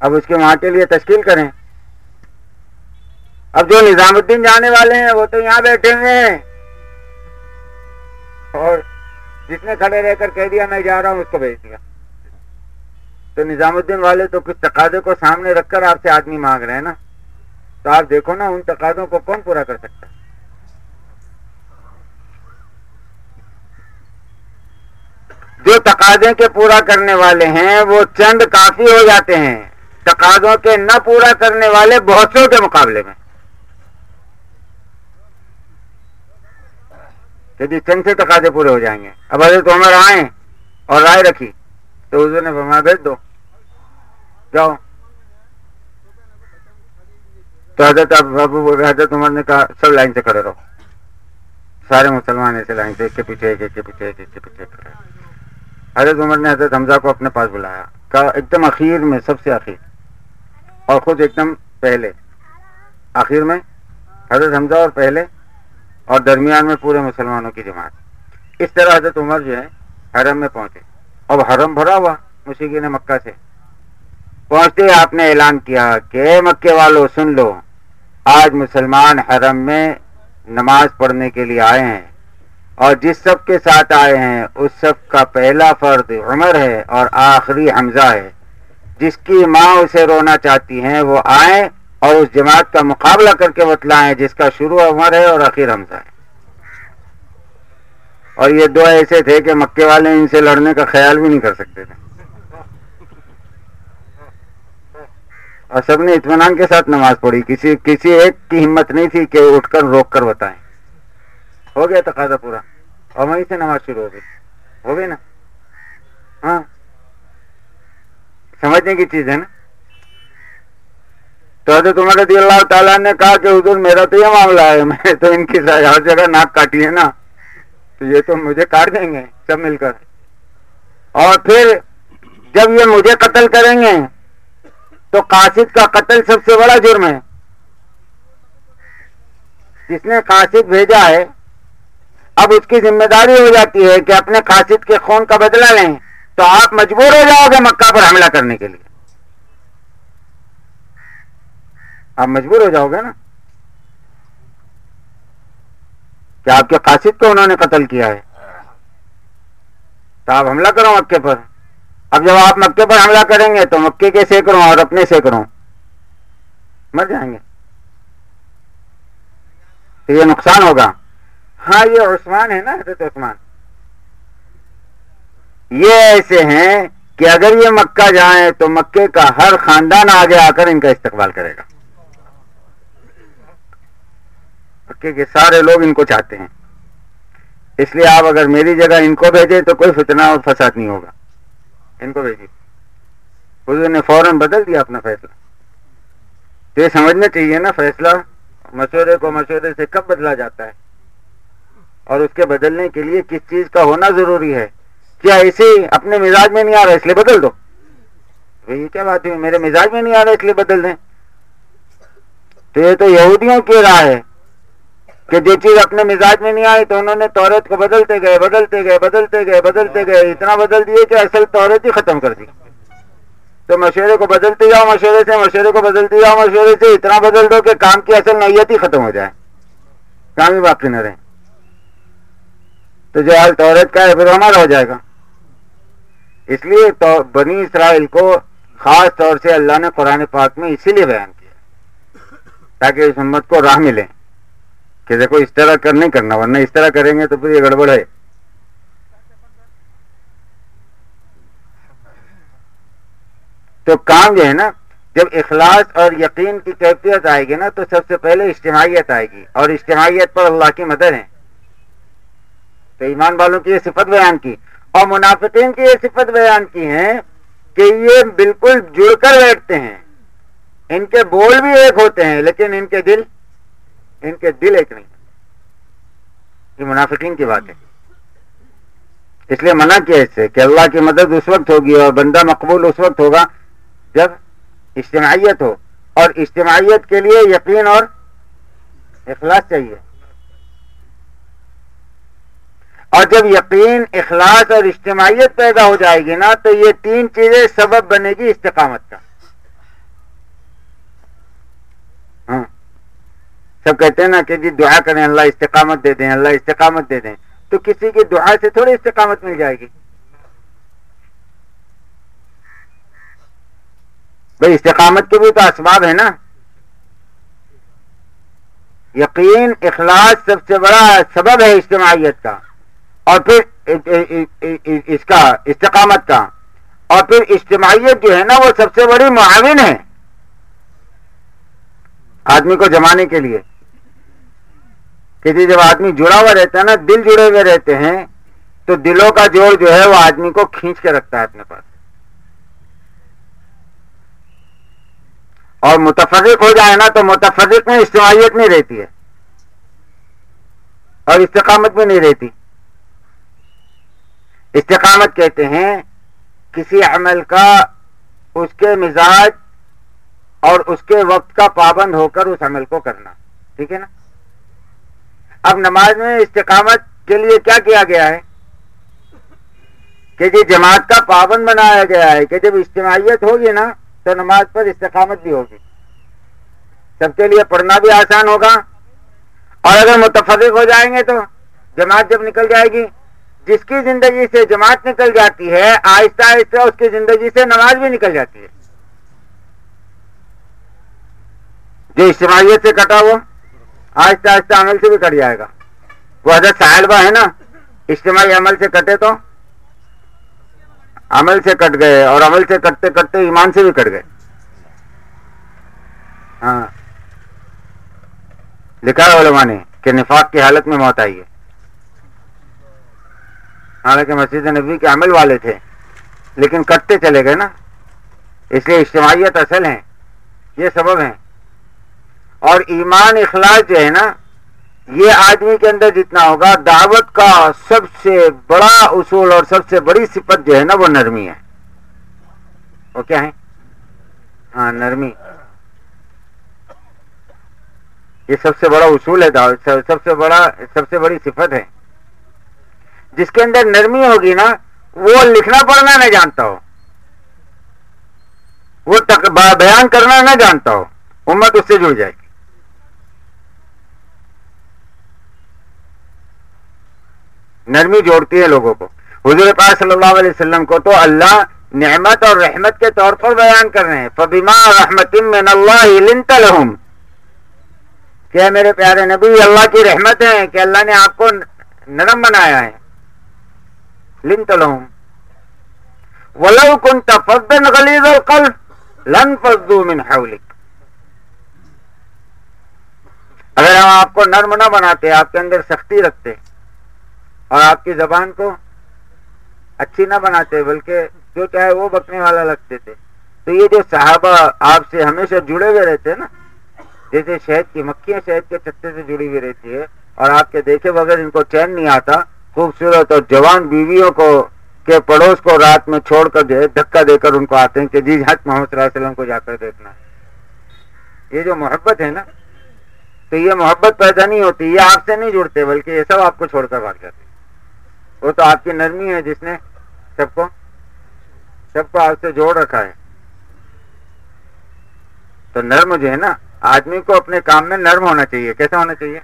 اب اس کے وہاں کے لیے تشکیل کریں۔ اب جو نظام الدین جانے والے ہیں، وہ تو یہاں بیٹھے ہوئے ہیں۔ اور جس نے کھڑے رہ کر کہہ دیا، میں جا رہا ہوں، اس کو بھیج دیا۔ تو نظام الدین والے تو کچھ تقاضے کو سامنے رکھ کر آپ سے آدمی مانگ رہے ہیں نا۔ تو آپ دیکھو نا، ان تقاضوں کو کون پورا کر سکتا ہے؟ جو تقاضے کے پورا کرنے والے ہیں، وہ چند کافی ہو جاتے ہیں۔ تقاضوں کے نہ پورا کرنے والے بہت سو کے مقابلے میں۔ کہ جی چند سے تقاضے پورے ہو جائیں گے۔ اب حضرت عمر آئے اور رائے رکھی، تو حضور نے فرمایا، بھیج دو۔ جاؤ۔ تو حضرت ابو حضرت عمر نے کہا، سب لائن سے کھڑے رہو۔ سارے مسلمان ایسے لائن سے، ایک کے پیچھے، ایک کے پیچھے، ایک کے پیچھے۔ کھڑے حضرت عمر نے حضرت حمزہ کو اپنے پاس بلایا، کہا ایک دم اخیر میں سب سے اخیر۔ اور خود ایک دم پہلے۔ آخر میں حضرت حمزہ اور پہلے اور درمیان میں پورے مسلمانوں کی جماعت۔ اس طرح حضرت عمر جو ہے، حرم میں پہنچے۔ اب حرم بھرا ہوا مشیقی نے مکہ سے۔ پہنچتے آپ نے اعلان کیا کہ مکے والوں سن لو، آج مسلمان حرم میں نماز پڑھنے کے لیے آئے ہیں۔ اور جس سب کے ساتھ آئے ہیں، اس سب کا پہلا فرد عمر ہے اور آخری حمزہ ہے۔ جس کی ماں اسے رونا چاہتی ہیں، وہ آئیں اور اس جماعت کا مقابلہ کر کے بتلائیں جس کا شروع عمر ہے اور آخر حمزہ ہے۔ اور یہ دو ایسے تھے کہ مکے والے ان سے لڑنے کا خیال بھی نہیں کر سکتے تھے۔ اور سب نے اطمینان کے ساتھ نماز پڑھی۔ کسی کسی ایک کی ہمت نہیں تھی کہ اٹھ کر روک کر بتائیں۔ ہو گیا تقاضا پورا۔ اور وہیں سے نماز شروع ہو گئی۔ ہو گئی نا؟ ہاں۔ سمجھنے کی چیز ہے نا؟ تو حضرت عمر رضی اللہ تعالیٰ نے کہا کہ حضور میرا تو یہ معاملہ ہے، میں تو ان کی ہر جگہ ناک کاٹی ہے نا۔ تو یہ تو مجھے کاٹ دیں گے، سب مل کر۔ اور پھر جب یہ مجھے قتل کریں گے، تو قاصد کا قتل سب سے بڑا جرم ہے۔ جس نے قاصد بھیجا ہے اب اس کی ذمہ داری ہو جاتی ہے کہ اپنے قاصد کے خون کا بدلہ لیں، تو آپ مجبور ہو جاؤ گے مکہ پر حملہ کرنے کے لیے۔ آپ مجبور ہو جاؤ گے نا؟ کہ آپ کے قاصد کو انہوں نے قتل کیا ہے۔ تو آپ حملہ کرو مکے پر۔ اب جب آپ مکے پر حملہ کریں گے تو مکے کے سینکڑوں اور اپنے سینکڑوں مر جائیں گے۔ تو یہ نقصان ہوگا۔ ہاں یہ عثمان ہے نا، حضرت عثمان۔ یہ ایسے ہیں کہ اگر یہ مکہ جائیں تو مکے کا ہر خاندان آگے آ کر ان کا استقبال کرے گا۔ مکے کے سارے لوگ ان کو چاہتے ہیں۔ اس لیے آپ اگر میری جگہ ان کو بھیجے تو کوئی فتنہ اور فساد نہیں ہوگا۔ ان کو بھیجیے حضور نے فوراً بدل دیا اپنا فیصلہ۔ تو یہ سمجھنا چاہیے نا، فیصلہ مشورے کو مشورے سے کب بدلا جاتا ہے؟ اور اس کے بدلنے کے لیے کس چیز کا ہونا ضروری ہے؟ کیا ایسے اپنے مزاج میں نہیں آ رہا اس لیے بدل دو؟ یہ کیا بات ہے میرے مزاج میں نہیں آ رہا اس لیے بدل دیں؟ تو یہ تو یہودیوں کی رائے ہے کہ جو چیز اپنے مزاج میں نہیں آئی تو انہوں نے تورت کو بدلتے گئے بدلتے گئے بدلتے گئے بدلتے گئے، اتنا بدل دیے کہ اصل تورت ہی ختم کر دی۔ تو مشورے کو بدلتے جاؤ مشورے سے، مشورے کو بدلتے جاؤ مشورے سے، اتنا بدل دو کہ کام کی اصل نوعیت ہی ختم ہو جائے۔ کام ہی باقی نہ رہے۔ تو جو حال تورت کا ہے پھر ہمارا ہو جائے گا۔ اس لیے تو بنی اسرائیل کو خاص طور سے اللہ نے قرآن پاک میں اسی لیے بیان کیا تاکہ اس امت کو راہ ملے کہ دیکھو اس طرح کر نہیں کرنا، ورنہ اس طرح کریں گے تو پھر یہ گڑبڑ ہے۔ تو کام جو ہے نا، جب اخلاص اور یقین کی کیفیت آئے گی نا تو سب سے پہلے اجتماعیت آئے گی اور اجتماعیت پر اللہ کی مدد ہے۔ تو ایمان والوں کی یہ صفت بیان کی اور منافقین کی یہ صفت بیان کی ہے کہ یہ بالکل جڑ کر بیٹھتے ہیں۔ ان کے بول بھی ایک ہوتے ہیں، لیکن ان کے دل، ان کے دل ایک نہیں۔ یہ منافقین کی بات ہے۔ اس لیے منع کیا اس سے کہ اللہ کی مدد اس وقت ہوگی اور بندہ مقبول اس وقت ہوگا جب اجتماعیت ہو۔ اور اجتماعیت کے لیے یقین اور اخلاص چاہیے۔ اور جب یقین، اخلاص اور اجتماعیت پیدا ہو جائے گی نا، تو یہ تین چیزیں سبب بنے گی استقامت کا۔ ہاں۔ سب کہتے ہیں نا کہ جی دعا کریں، اللہ استقامت دے دیں، اللہ استقامت دے دیں۔ تو کسی کی دعا سے تھوڑی استقامت مل جائے گی۔ بھائی، استقامت کے بھی تو اسباب ہے نا۔ یقین، اخلاص سب سے بڑا سبب ہے اجتماعیت کا۔ اور پھر اس کا استقامت کا۔ اور پھر اجتماعیت جو ہے نا وہ سب سے بڑی معاون ہے۔ آدمی کو جمانے کے لیے۔ کہ جی جب آدمی جڑا ہوا رہتا ہے نا، دل جڑے ہوئے رہتے ہیں، تو دلوں کا جوڑ جو ہے وہ آدمی کو کھینچ کے رکھتا ہے اپنے پاس۔ اور متفرق ہو جائے نا، تو متفرق میں اجتماعیت نہیں رہتی ہے۔ اور استقامت بھی نہیں رہتی۔ استقامت کہتے ہیں، کسی عمل کا اس کے مزاج اور اس کے وقت کا پابند ہو کر اس عمل کو کرنا، ٹھیک ہے نا؟ اب نماز میں استقامت کے لیے کیا کیا گیا ہے؟ کہ جی جماعت کا پابند بنایا گیا ہے، کہ جب اجتماعیت ہوگی نا تو نماز پر استقامت بھی ہوگی۔ سب کے لیے پڑھنا بھی آسان ہوگا۔ اور اگر متفرق ہو جائیں گے تو جماعت جب نکل جائے گی جس کی زندگی سے جماعت نکل جاتی ہے، آہستہ آہستہ اس کی زندگی سے نماز بھی نکل جاتی ہے۔ جو اجتماعیت سے کٹا وہ، آہستہ آہستہ عمل سے بھی کٹ جائے گا۔ وہ حضرت صاحبہ ہے نا، اجتماعی عمل سے کٹے تو عمل سے کٹ گئے اور عمل سے کٹتے کٹتے ایمان سے بھی کٹ گئے۔ ہاں۔ لکھا علماء نے کہ نفاق کی حالت میں موت آئی ہے۔ حالانکہ مسجد نبی کے عمل والے تھے، لیکن کٹتے چلے گئے نا۔ اس لیے اجتماعیت اصل ہیں، یہ سبب ہیں۔ اور ایمان اخلاص جو ہے نا، یہ آدمی کے اندر جتنا ہوگا، دعوت کا سب سے بڑا اصول اور سب سے بڑی صفت جو ہے نا، وہ نرمی ہے۔ وہ کیا ہے؟ ہاں نرمی۔ یہ سب سے بڑا اصول ہے، دعوت سب سے بڑا، سب سے بڑی صفت ہے۔ جس کے اندر نرمی ہوگی نا، وہ لکھنا پڑھنا نہ جانتا ہو۔ وہ بیان کرنا نہ جانتا ہو۔ امت اس سے جڑ جائے گی۔ نرمی جوڑتی ہے لوگوں کو۔ حضور پاک صلی اللہ علیہ وسلم کو تو اللہ نعمت اور رحمت کے طور پر بیان کر رہے ہیں۔ فبیما رحمت من اللہ لنت لہم کہ میرے پیارے نبی، اللہ کی رحمت ہے کہ اللہ نے آپ کو نرم بنایا ہے۔ لنت لہم ولو كنت فظا غليظ القلب لن فضوا من حولك۔ اگر ہم آپ کو نرم نہ بناتے، آپ کے اندر سختی رکھتے، اور آپ کی زبان کو اچھی نہ بناتے، بلکہ جو چاہے وہ بکنے والا لگتے تھے۔ تو یہ جو صحابہ آپ سے ہمیشہ جڑے ہوئے رہتے ہیں نا، جیسے شہد کی مکھیاں شہد کے چتے سے جڑی ہوئی رہتی ہے اور آپ کے دیکھے بغیر ان کو چین نہیں آتا خوبصورت اور جوان بیویوں کو کے پڑوس کو رات میں چھوڑ کر جو ہے دھکا دے کر ان کو آتے ہیں کہ جی حج محمد صلی اللہ علیہ وسلم کو جا کر دیکھنا یہ جو محبت ہے نا، تو یہ محبت پیدا نہیں ہوتی، یہ آپ سے نہیں جڑتے، بلکہ یہ سب آپ کو چھوڑ کر بھاگ جاتے وہ تو آپ کی نرمی ہے، جس نے سب کو سب کو آپ سے جوڑ رکھا ہے۔ تو نرم جو ہے نا، آدمی کو اپنے کام میں نرم ہونا چاہیے، کیسا ہونا چاہیے؟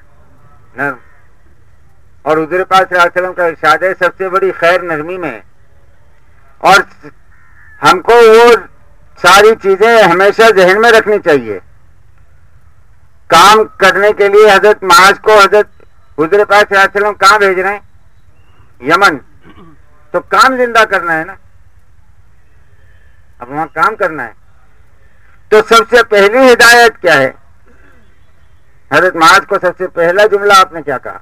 نرم۔ اور حضور پاک صلی اللہ علیہ وسلم کا ارشاد ہے، سب سے بڑی خیر نرمی میں۔ اور ہم کو وہ ساری چیزیں ہمیشہ ذہن میں رکھنی چاہیے۔ کام کرنے کے لیے حضرت معاذ کو حضرت حضور پاک صلی اللہ علیہ وسلم کہاں بھیج رہے ہیں؟ یمن۔ تو کام زندہ کرنا ہے نا۔ اب وہاں کام کرنا ہے۔ تو سب سے پہلی ہدایت کیا ہے؟ حضرت معاذ کو سب سے پہلا جملہ آپ نے کیا کہا؟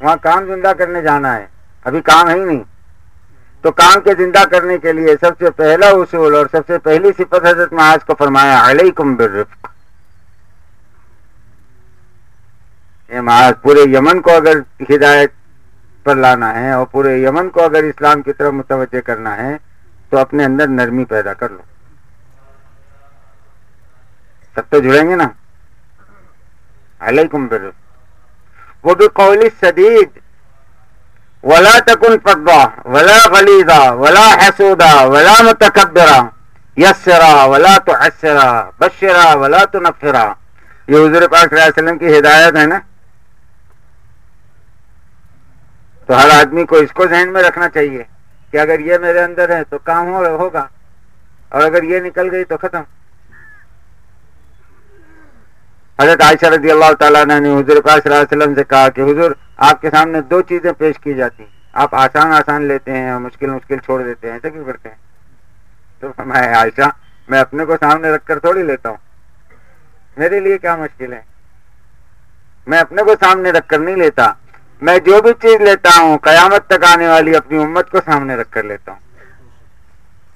وہاں کام زندہ کرنے جانا ہے۔ ابھی کام ہے ہی نہیں۔ تو کام کے زندہ کرنے کے لیے سب سے پہلا اصول اور سب سے پہلی صفت حضرت معاذ کو فرمایا، علیکم بالرفق۔ یہ معاذ، پورے یمن کو اگر ہدایت پر لانا ہے اور پورے یمن کو اگر اسلام کی طرف متوجہ کرنا ہے، تو اپنے اندر نرمی پیدا کر لو۔ سب تو جڑیں گے نا۔ علیکم بالرفق۔ وہ بھی قول شدید۔ ولا تکن فضا، ولا غلیظا، ولا حسودا، ولا متکبرا، یسرا، ولا تعسرا، بشرا، ولا تنفرا۔ یہ حضور پاک صلی اللہ علیہ وسلم کی ہدایت ہے نا؟ تو ہر آدمی کو اس کو ذہن میں رکھنا چاہیے کہ اگر یہ میرے اندر ہے تو کام ہو ہوگا اور اگر یہ نکل گئی تو ختم۔ حضرت عائشہ رضی اللہ تعالیٰ نے حضور پاک صلی اللہ علیہ وسلم سے کہا کہ حضور، آپ کے سامنے دو چیزیں پیش کی جاتی آپ آسان آسان لیتے ہیں اور مشکل مشکل چھوڑ دیتے ہیں ایسا کیوں کرتے ہیں۔ تو میں عائشہ، میں اپنے کو سامنے رکھ کر تھوڑی لیتا ہوں۔ میرے لیے کیا مشکل ہے؟ میں اپنے کو سامنے رکھ کر نہیں لیتا۔ میں جو بھی چیز لیتا ہوں، قیامت تک آنے والی اپنی امت کو سامنے رکھ کر لیتا ہوں۔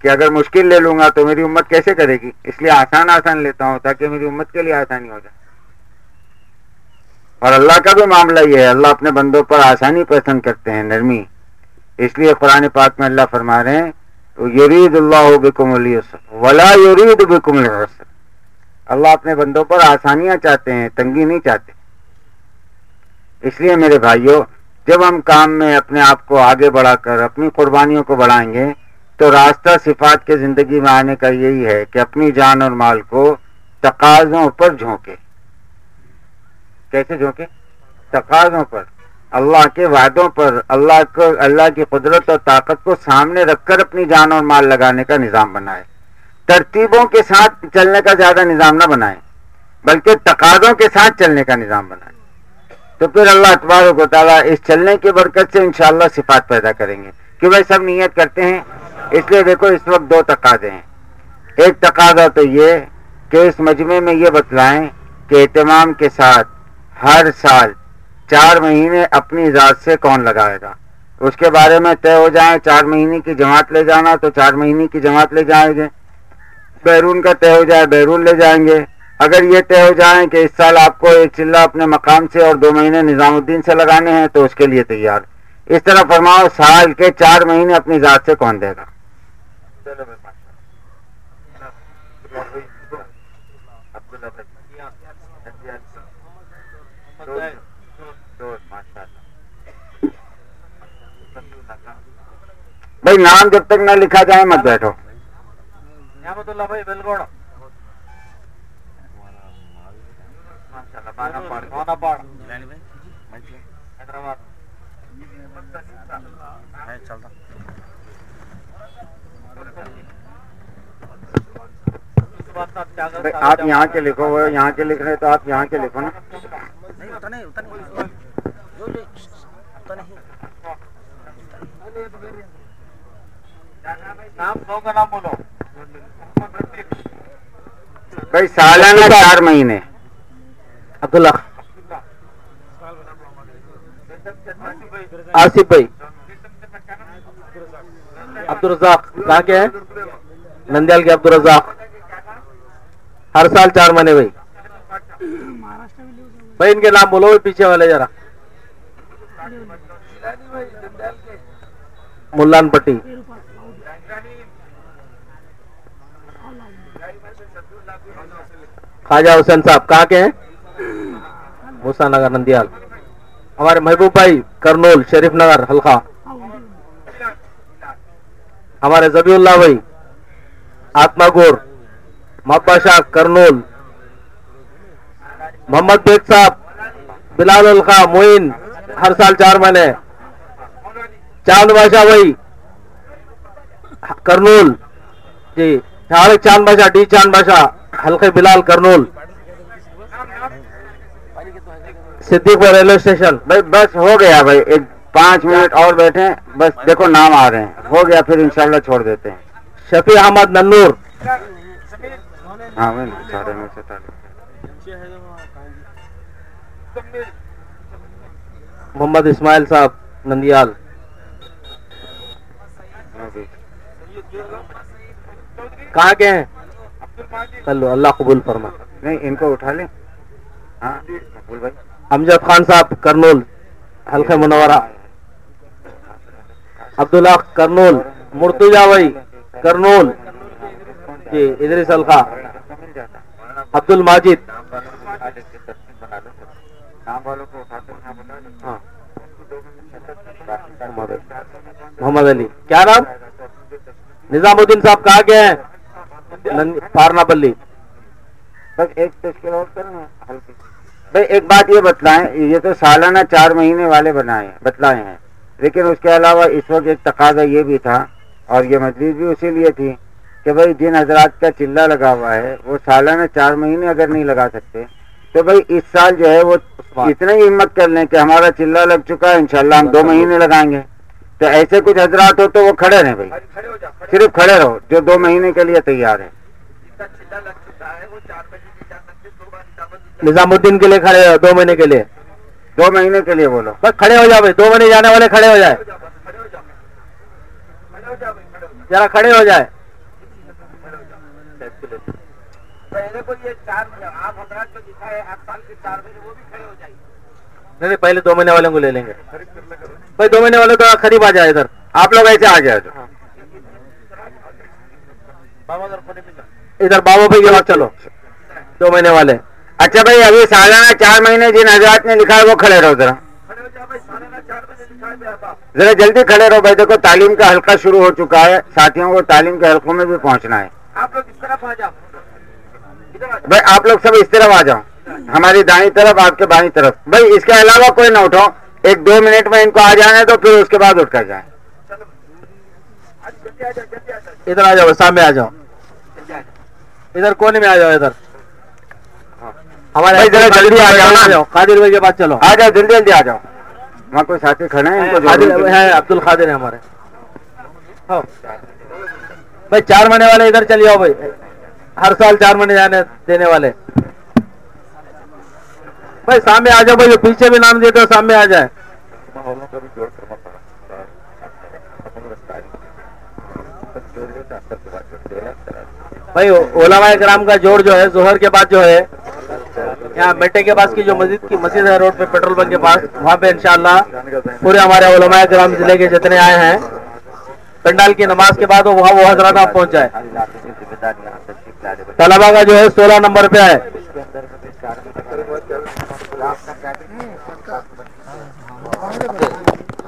کہ اگر مشکل لے لوں گا تو میری امت کیسے کرے گی؟ اس لیے آسان آسان لیتا ہوں تاکہ میری امت کے لیے آسانی ہو جائے۔ اور اللہ کا بھی معاملہ یہ ہے، اللہ اپنے بندوں پر آسانی پسند کرتے ہیں، نرمی۔ اس لیے قرآن پاک میں اللہ فرما رہے ہیں، یرید اللہ بکم ولا یرید بکم العسر۔ اللہ اپنے بندوں پر آسانیاں چاہتے ہیں، تنگی نہیں چاہتے۔ اس لیے میرے بھائیوں، جب ہم کام میں اپنے آپ کو آگے بڑھا کر اپنی قربانیوں کو بڑھائیں گے، تو راستہ صفات کے زندگی میں آنے کا یہی ہے کہ اپنی جان اور مال کو تقاضوں پر جھونکے کیسے جھونکے تقاضوں پر، اللہ کے وعدوں پر، اللہ کو، اللہ کی قدرت اور طاقت کو سامنے رکھ کر اپنی جان اور مال لگانے کا نظام بنائے۔ ترتیبوں کے ساتھ چلنے کا زیادہ نظام نہ بنائے، بلکہ تقاضوں کے ساتھ چلنے کا نظام بنائے۔ تو پھر اللہ اخبار کو تعالیٰ اس چلنے کی برکت سے انشاءاللہ صفات پیدا کریں گے۔ کہ بھائی سب نیت کرتے ہیں، اس لیے دیکھو اس وقت دو تقاضے ہیں۔ ایک تقاضا تو یہ کہ اس مجمع میں یہ بتلائیں کہ اہتمام کے ساتھ ہر سال چار مہینے اپنی ذات سے کون لگائے گا؟ اس کے بارے میں طے ہو جائیں چار مہینے کی جماعت لے جانا تو چار مہینے کی جماعت لے جائیں گے۔ بیرون کا طے ہو جائے، بیرون لے جائیں گے۔ اگر یہ طے ہو جائیں کہ اس سال آپ کو ایک چلہ اپنے مقام سے اور دو مہینے نظام الدین سے لگانے ہیں تو اس کے لیے تیار۔ اس طرح فرماؤ، سال کے چار مہینے اپنی ذات سے کون دے گا؟ بھائی نام جب تک نہ لکھا جائے مت بیٹھو۔ آپ یہاں کے لکھو یہاں کے لکھ رہے تو آپ یہاں کے لکھو نا۔ بھائی سالانہ چار مہینے۔ عبداللہ۔ آصف بھائی۔ عبد الرزاق کہاں کے ہیں؟ نندیال کے عبد الرزاق ہر سال چار مہینے بھائی۔ بھائی، ان کے نام بولو بھائی پیچھے والے ذرا۔ ملان پٹی خواجہ حسین صاحب، کہاں کے ہیں؟ موسا نگر، نندیال۔ ہمارے محبوب بھائی کرنول شریف نگر، حلقہ۔ ہمارے زبی اللہ بھائی، آتما گور، محبا شاہ کرنول، محمد بیگ صاحب، بلال الخا معین، ہر سال چار مہینے۔ چاند بادشاہ بھائی، کرنول۔ جی چاند بادشاہ، ڈی چاند بادشاہ۔ حلقے بلال کرنول۔ صدیق پر ریلوے اسٹیشن۔ بھائی بس ہو گیا بھائی ایک پانچ منٹ اور بیٹھے بس دیکھو نام آ رہے ہیں۔ ہو گیا پھر انشاءاللہ چھوڑ دیتے ہیں۔ شفیع احمد ننور۔ ہاں محمد اسماعیل صاحب نندیال۔ ہاں کہاں کے ہیں؟ کر لو اللہ قبول فرما. نہیں ان کو اٹھا لیں۔ ہاں امجد خان صاحب کرنول حلقہ منورہ۔ عبداللہ کرنول مرتجا بھائی کرنول۔ جی ادریس حلقہ۔ عبد الماجد ہاں۔ محمد علی۔ کیا نام؟ نظام الدین صاحب کہاں گئے ہیں؟ فارنا پلی بھائی ایک بات یہ بتلائیں یہ تو سالانہ چار مہینے والے بنائے بتلائے ہیں۔ لیکن اس کے علاوہ اس وقت ایک تقاضا یہ بھی تھا اور یہ مجلس بھی اسی لیے تھی کہ بھائی جن حضرات کا چلہ لگا ہوا ہے وہ سالانہ چار مہینے اگر نہیں لگا سکتے تو بھائی اس سال جو ہے وہ اتنا ہی ہمت کر لیں کہ ہمارا چلہ لگ چکا ہے انشاءاللہ ہم دو مہینے لگائیں گے۔ تو ایسے کچھ حضرات ہو تو وہ کھڑے رہے بھائی صرف کھڑے رہو جو دو مہینے کے لیے تیار ہے نظام الدین کے لیے کھڑے ہو دو مہینے کے لیے دو مہینے کے لیے بولو بس کھڑے ہو جاؤ بھائی دو مہینے جانے والے کھڑے ہو جائے ذرا کھڑے ہو جائے پہلے کو یہ چار آپ حضرات کو دکھائے نہیں پہلے دو مہینے والوں کو لے لیں گے بھائی دو مہینے والے تو قریب آ جائے ادھر۔ آپ لوگ ایسے آ جائے ادھر بابا بھائی یہ چلو۔ دو مہینے والے۔ اچھا بھائی، ابھی سالانہ چار مہینے جن حضرات نے لکھا ہے، وہ کھڑے رہو ذرا۔ ذرا جلدی کھڑے رہو۔ بھائی دیکھو، تعلیم کا حلقہ شروع ہو چکا ہے۔ ساتھیوں کو تعلیم کے حلقوں میں بھی پہنچنا ہے۔ آپ لوگ بھائی، آپ لوگ سب اس طرف آ جاؤ۔ ہماری دائیں طرف، آپ کے بائیں طرف۔ بھائی، اس کے علاوہ کوئی نہ اٹھاؤ۔ ایک دو منٹ میں ان کو آ جانے تو پھر اس کے بعد اٹھ کر جائیں۔ ادھر آ جاؤ سامنے آ جاؤ۔ ادھر کونے میں آ جاؤ ادھر۔ ہمارے جلدی آ جاؤ قادر بھائی کے پاس چلو۔ آ جاؤ جلدی جلدی آ جاؤ۔ وہاں کوئی ساتھی کھڑے ہیں؟ عبد القادر ہیں ہمارے۔ ہاں۔ بھائی چار مہینے والے ادھر چلے آؤ بھائی۔ ہر سال چار مہینے جانے دینے والے۔ بھائی سامنے آ جاؤ، بھائی پیچھے بھی نام دیتے ہو، سامنے آ جائے بھائی، علماء کرام کا جوڑ جو ہے زہر کے بعد جو ہے، یہاں بیٹے کے پاس کی جو مسجد کی مسجد ہے، روڈ پہ پیٹرول پمپ کے پاس، وہاں پہ انشاءاللہ پورے ہمارے علماء کرام ضلع کے جتنے آئے ہیں، پنڈال کی نماز کے بعد وہاں وہ حضرات آپ پہنچ جائے طلبا کا جو ہے، سولہ نمبر پہ ہے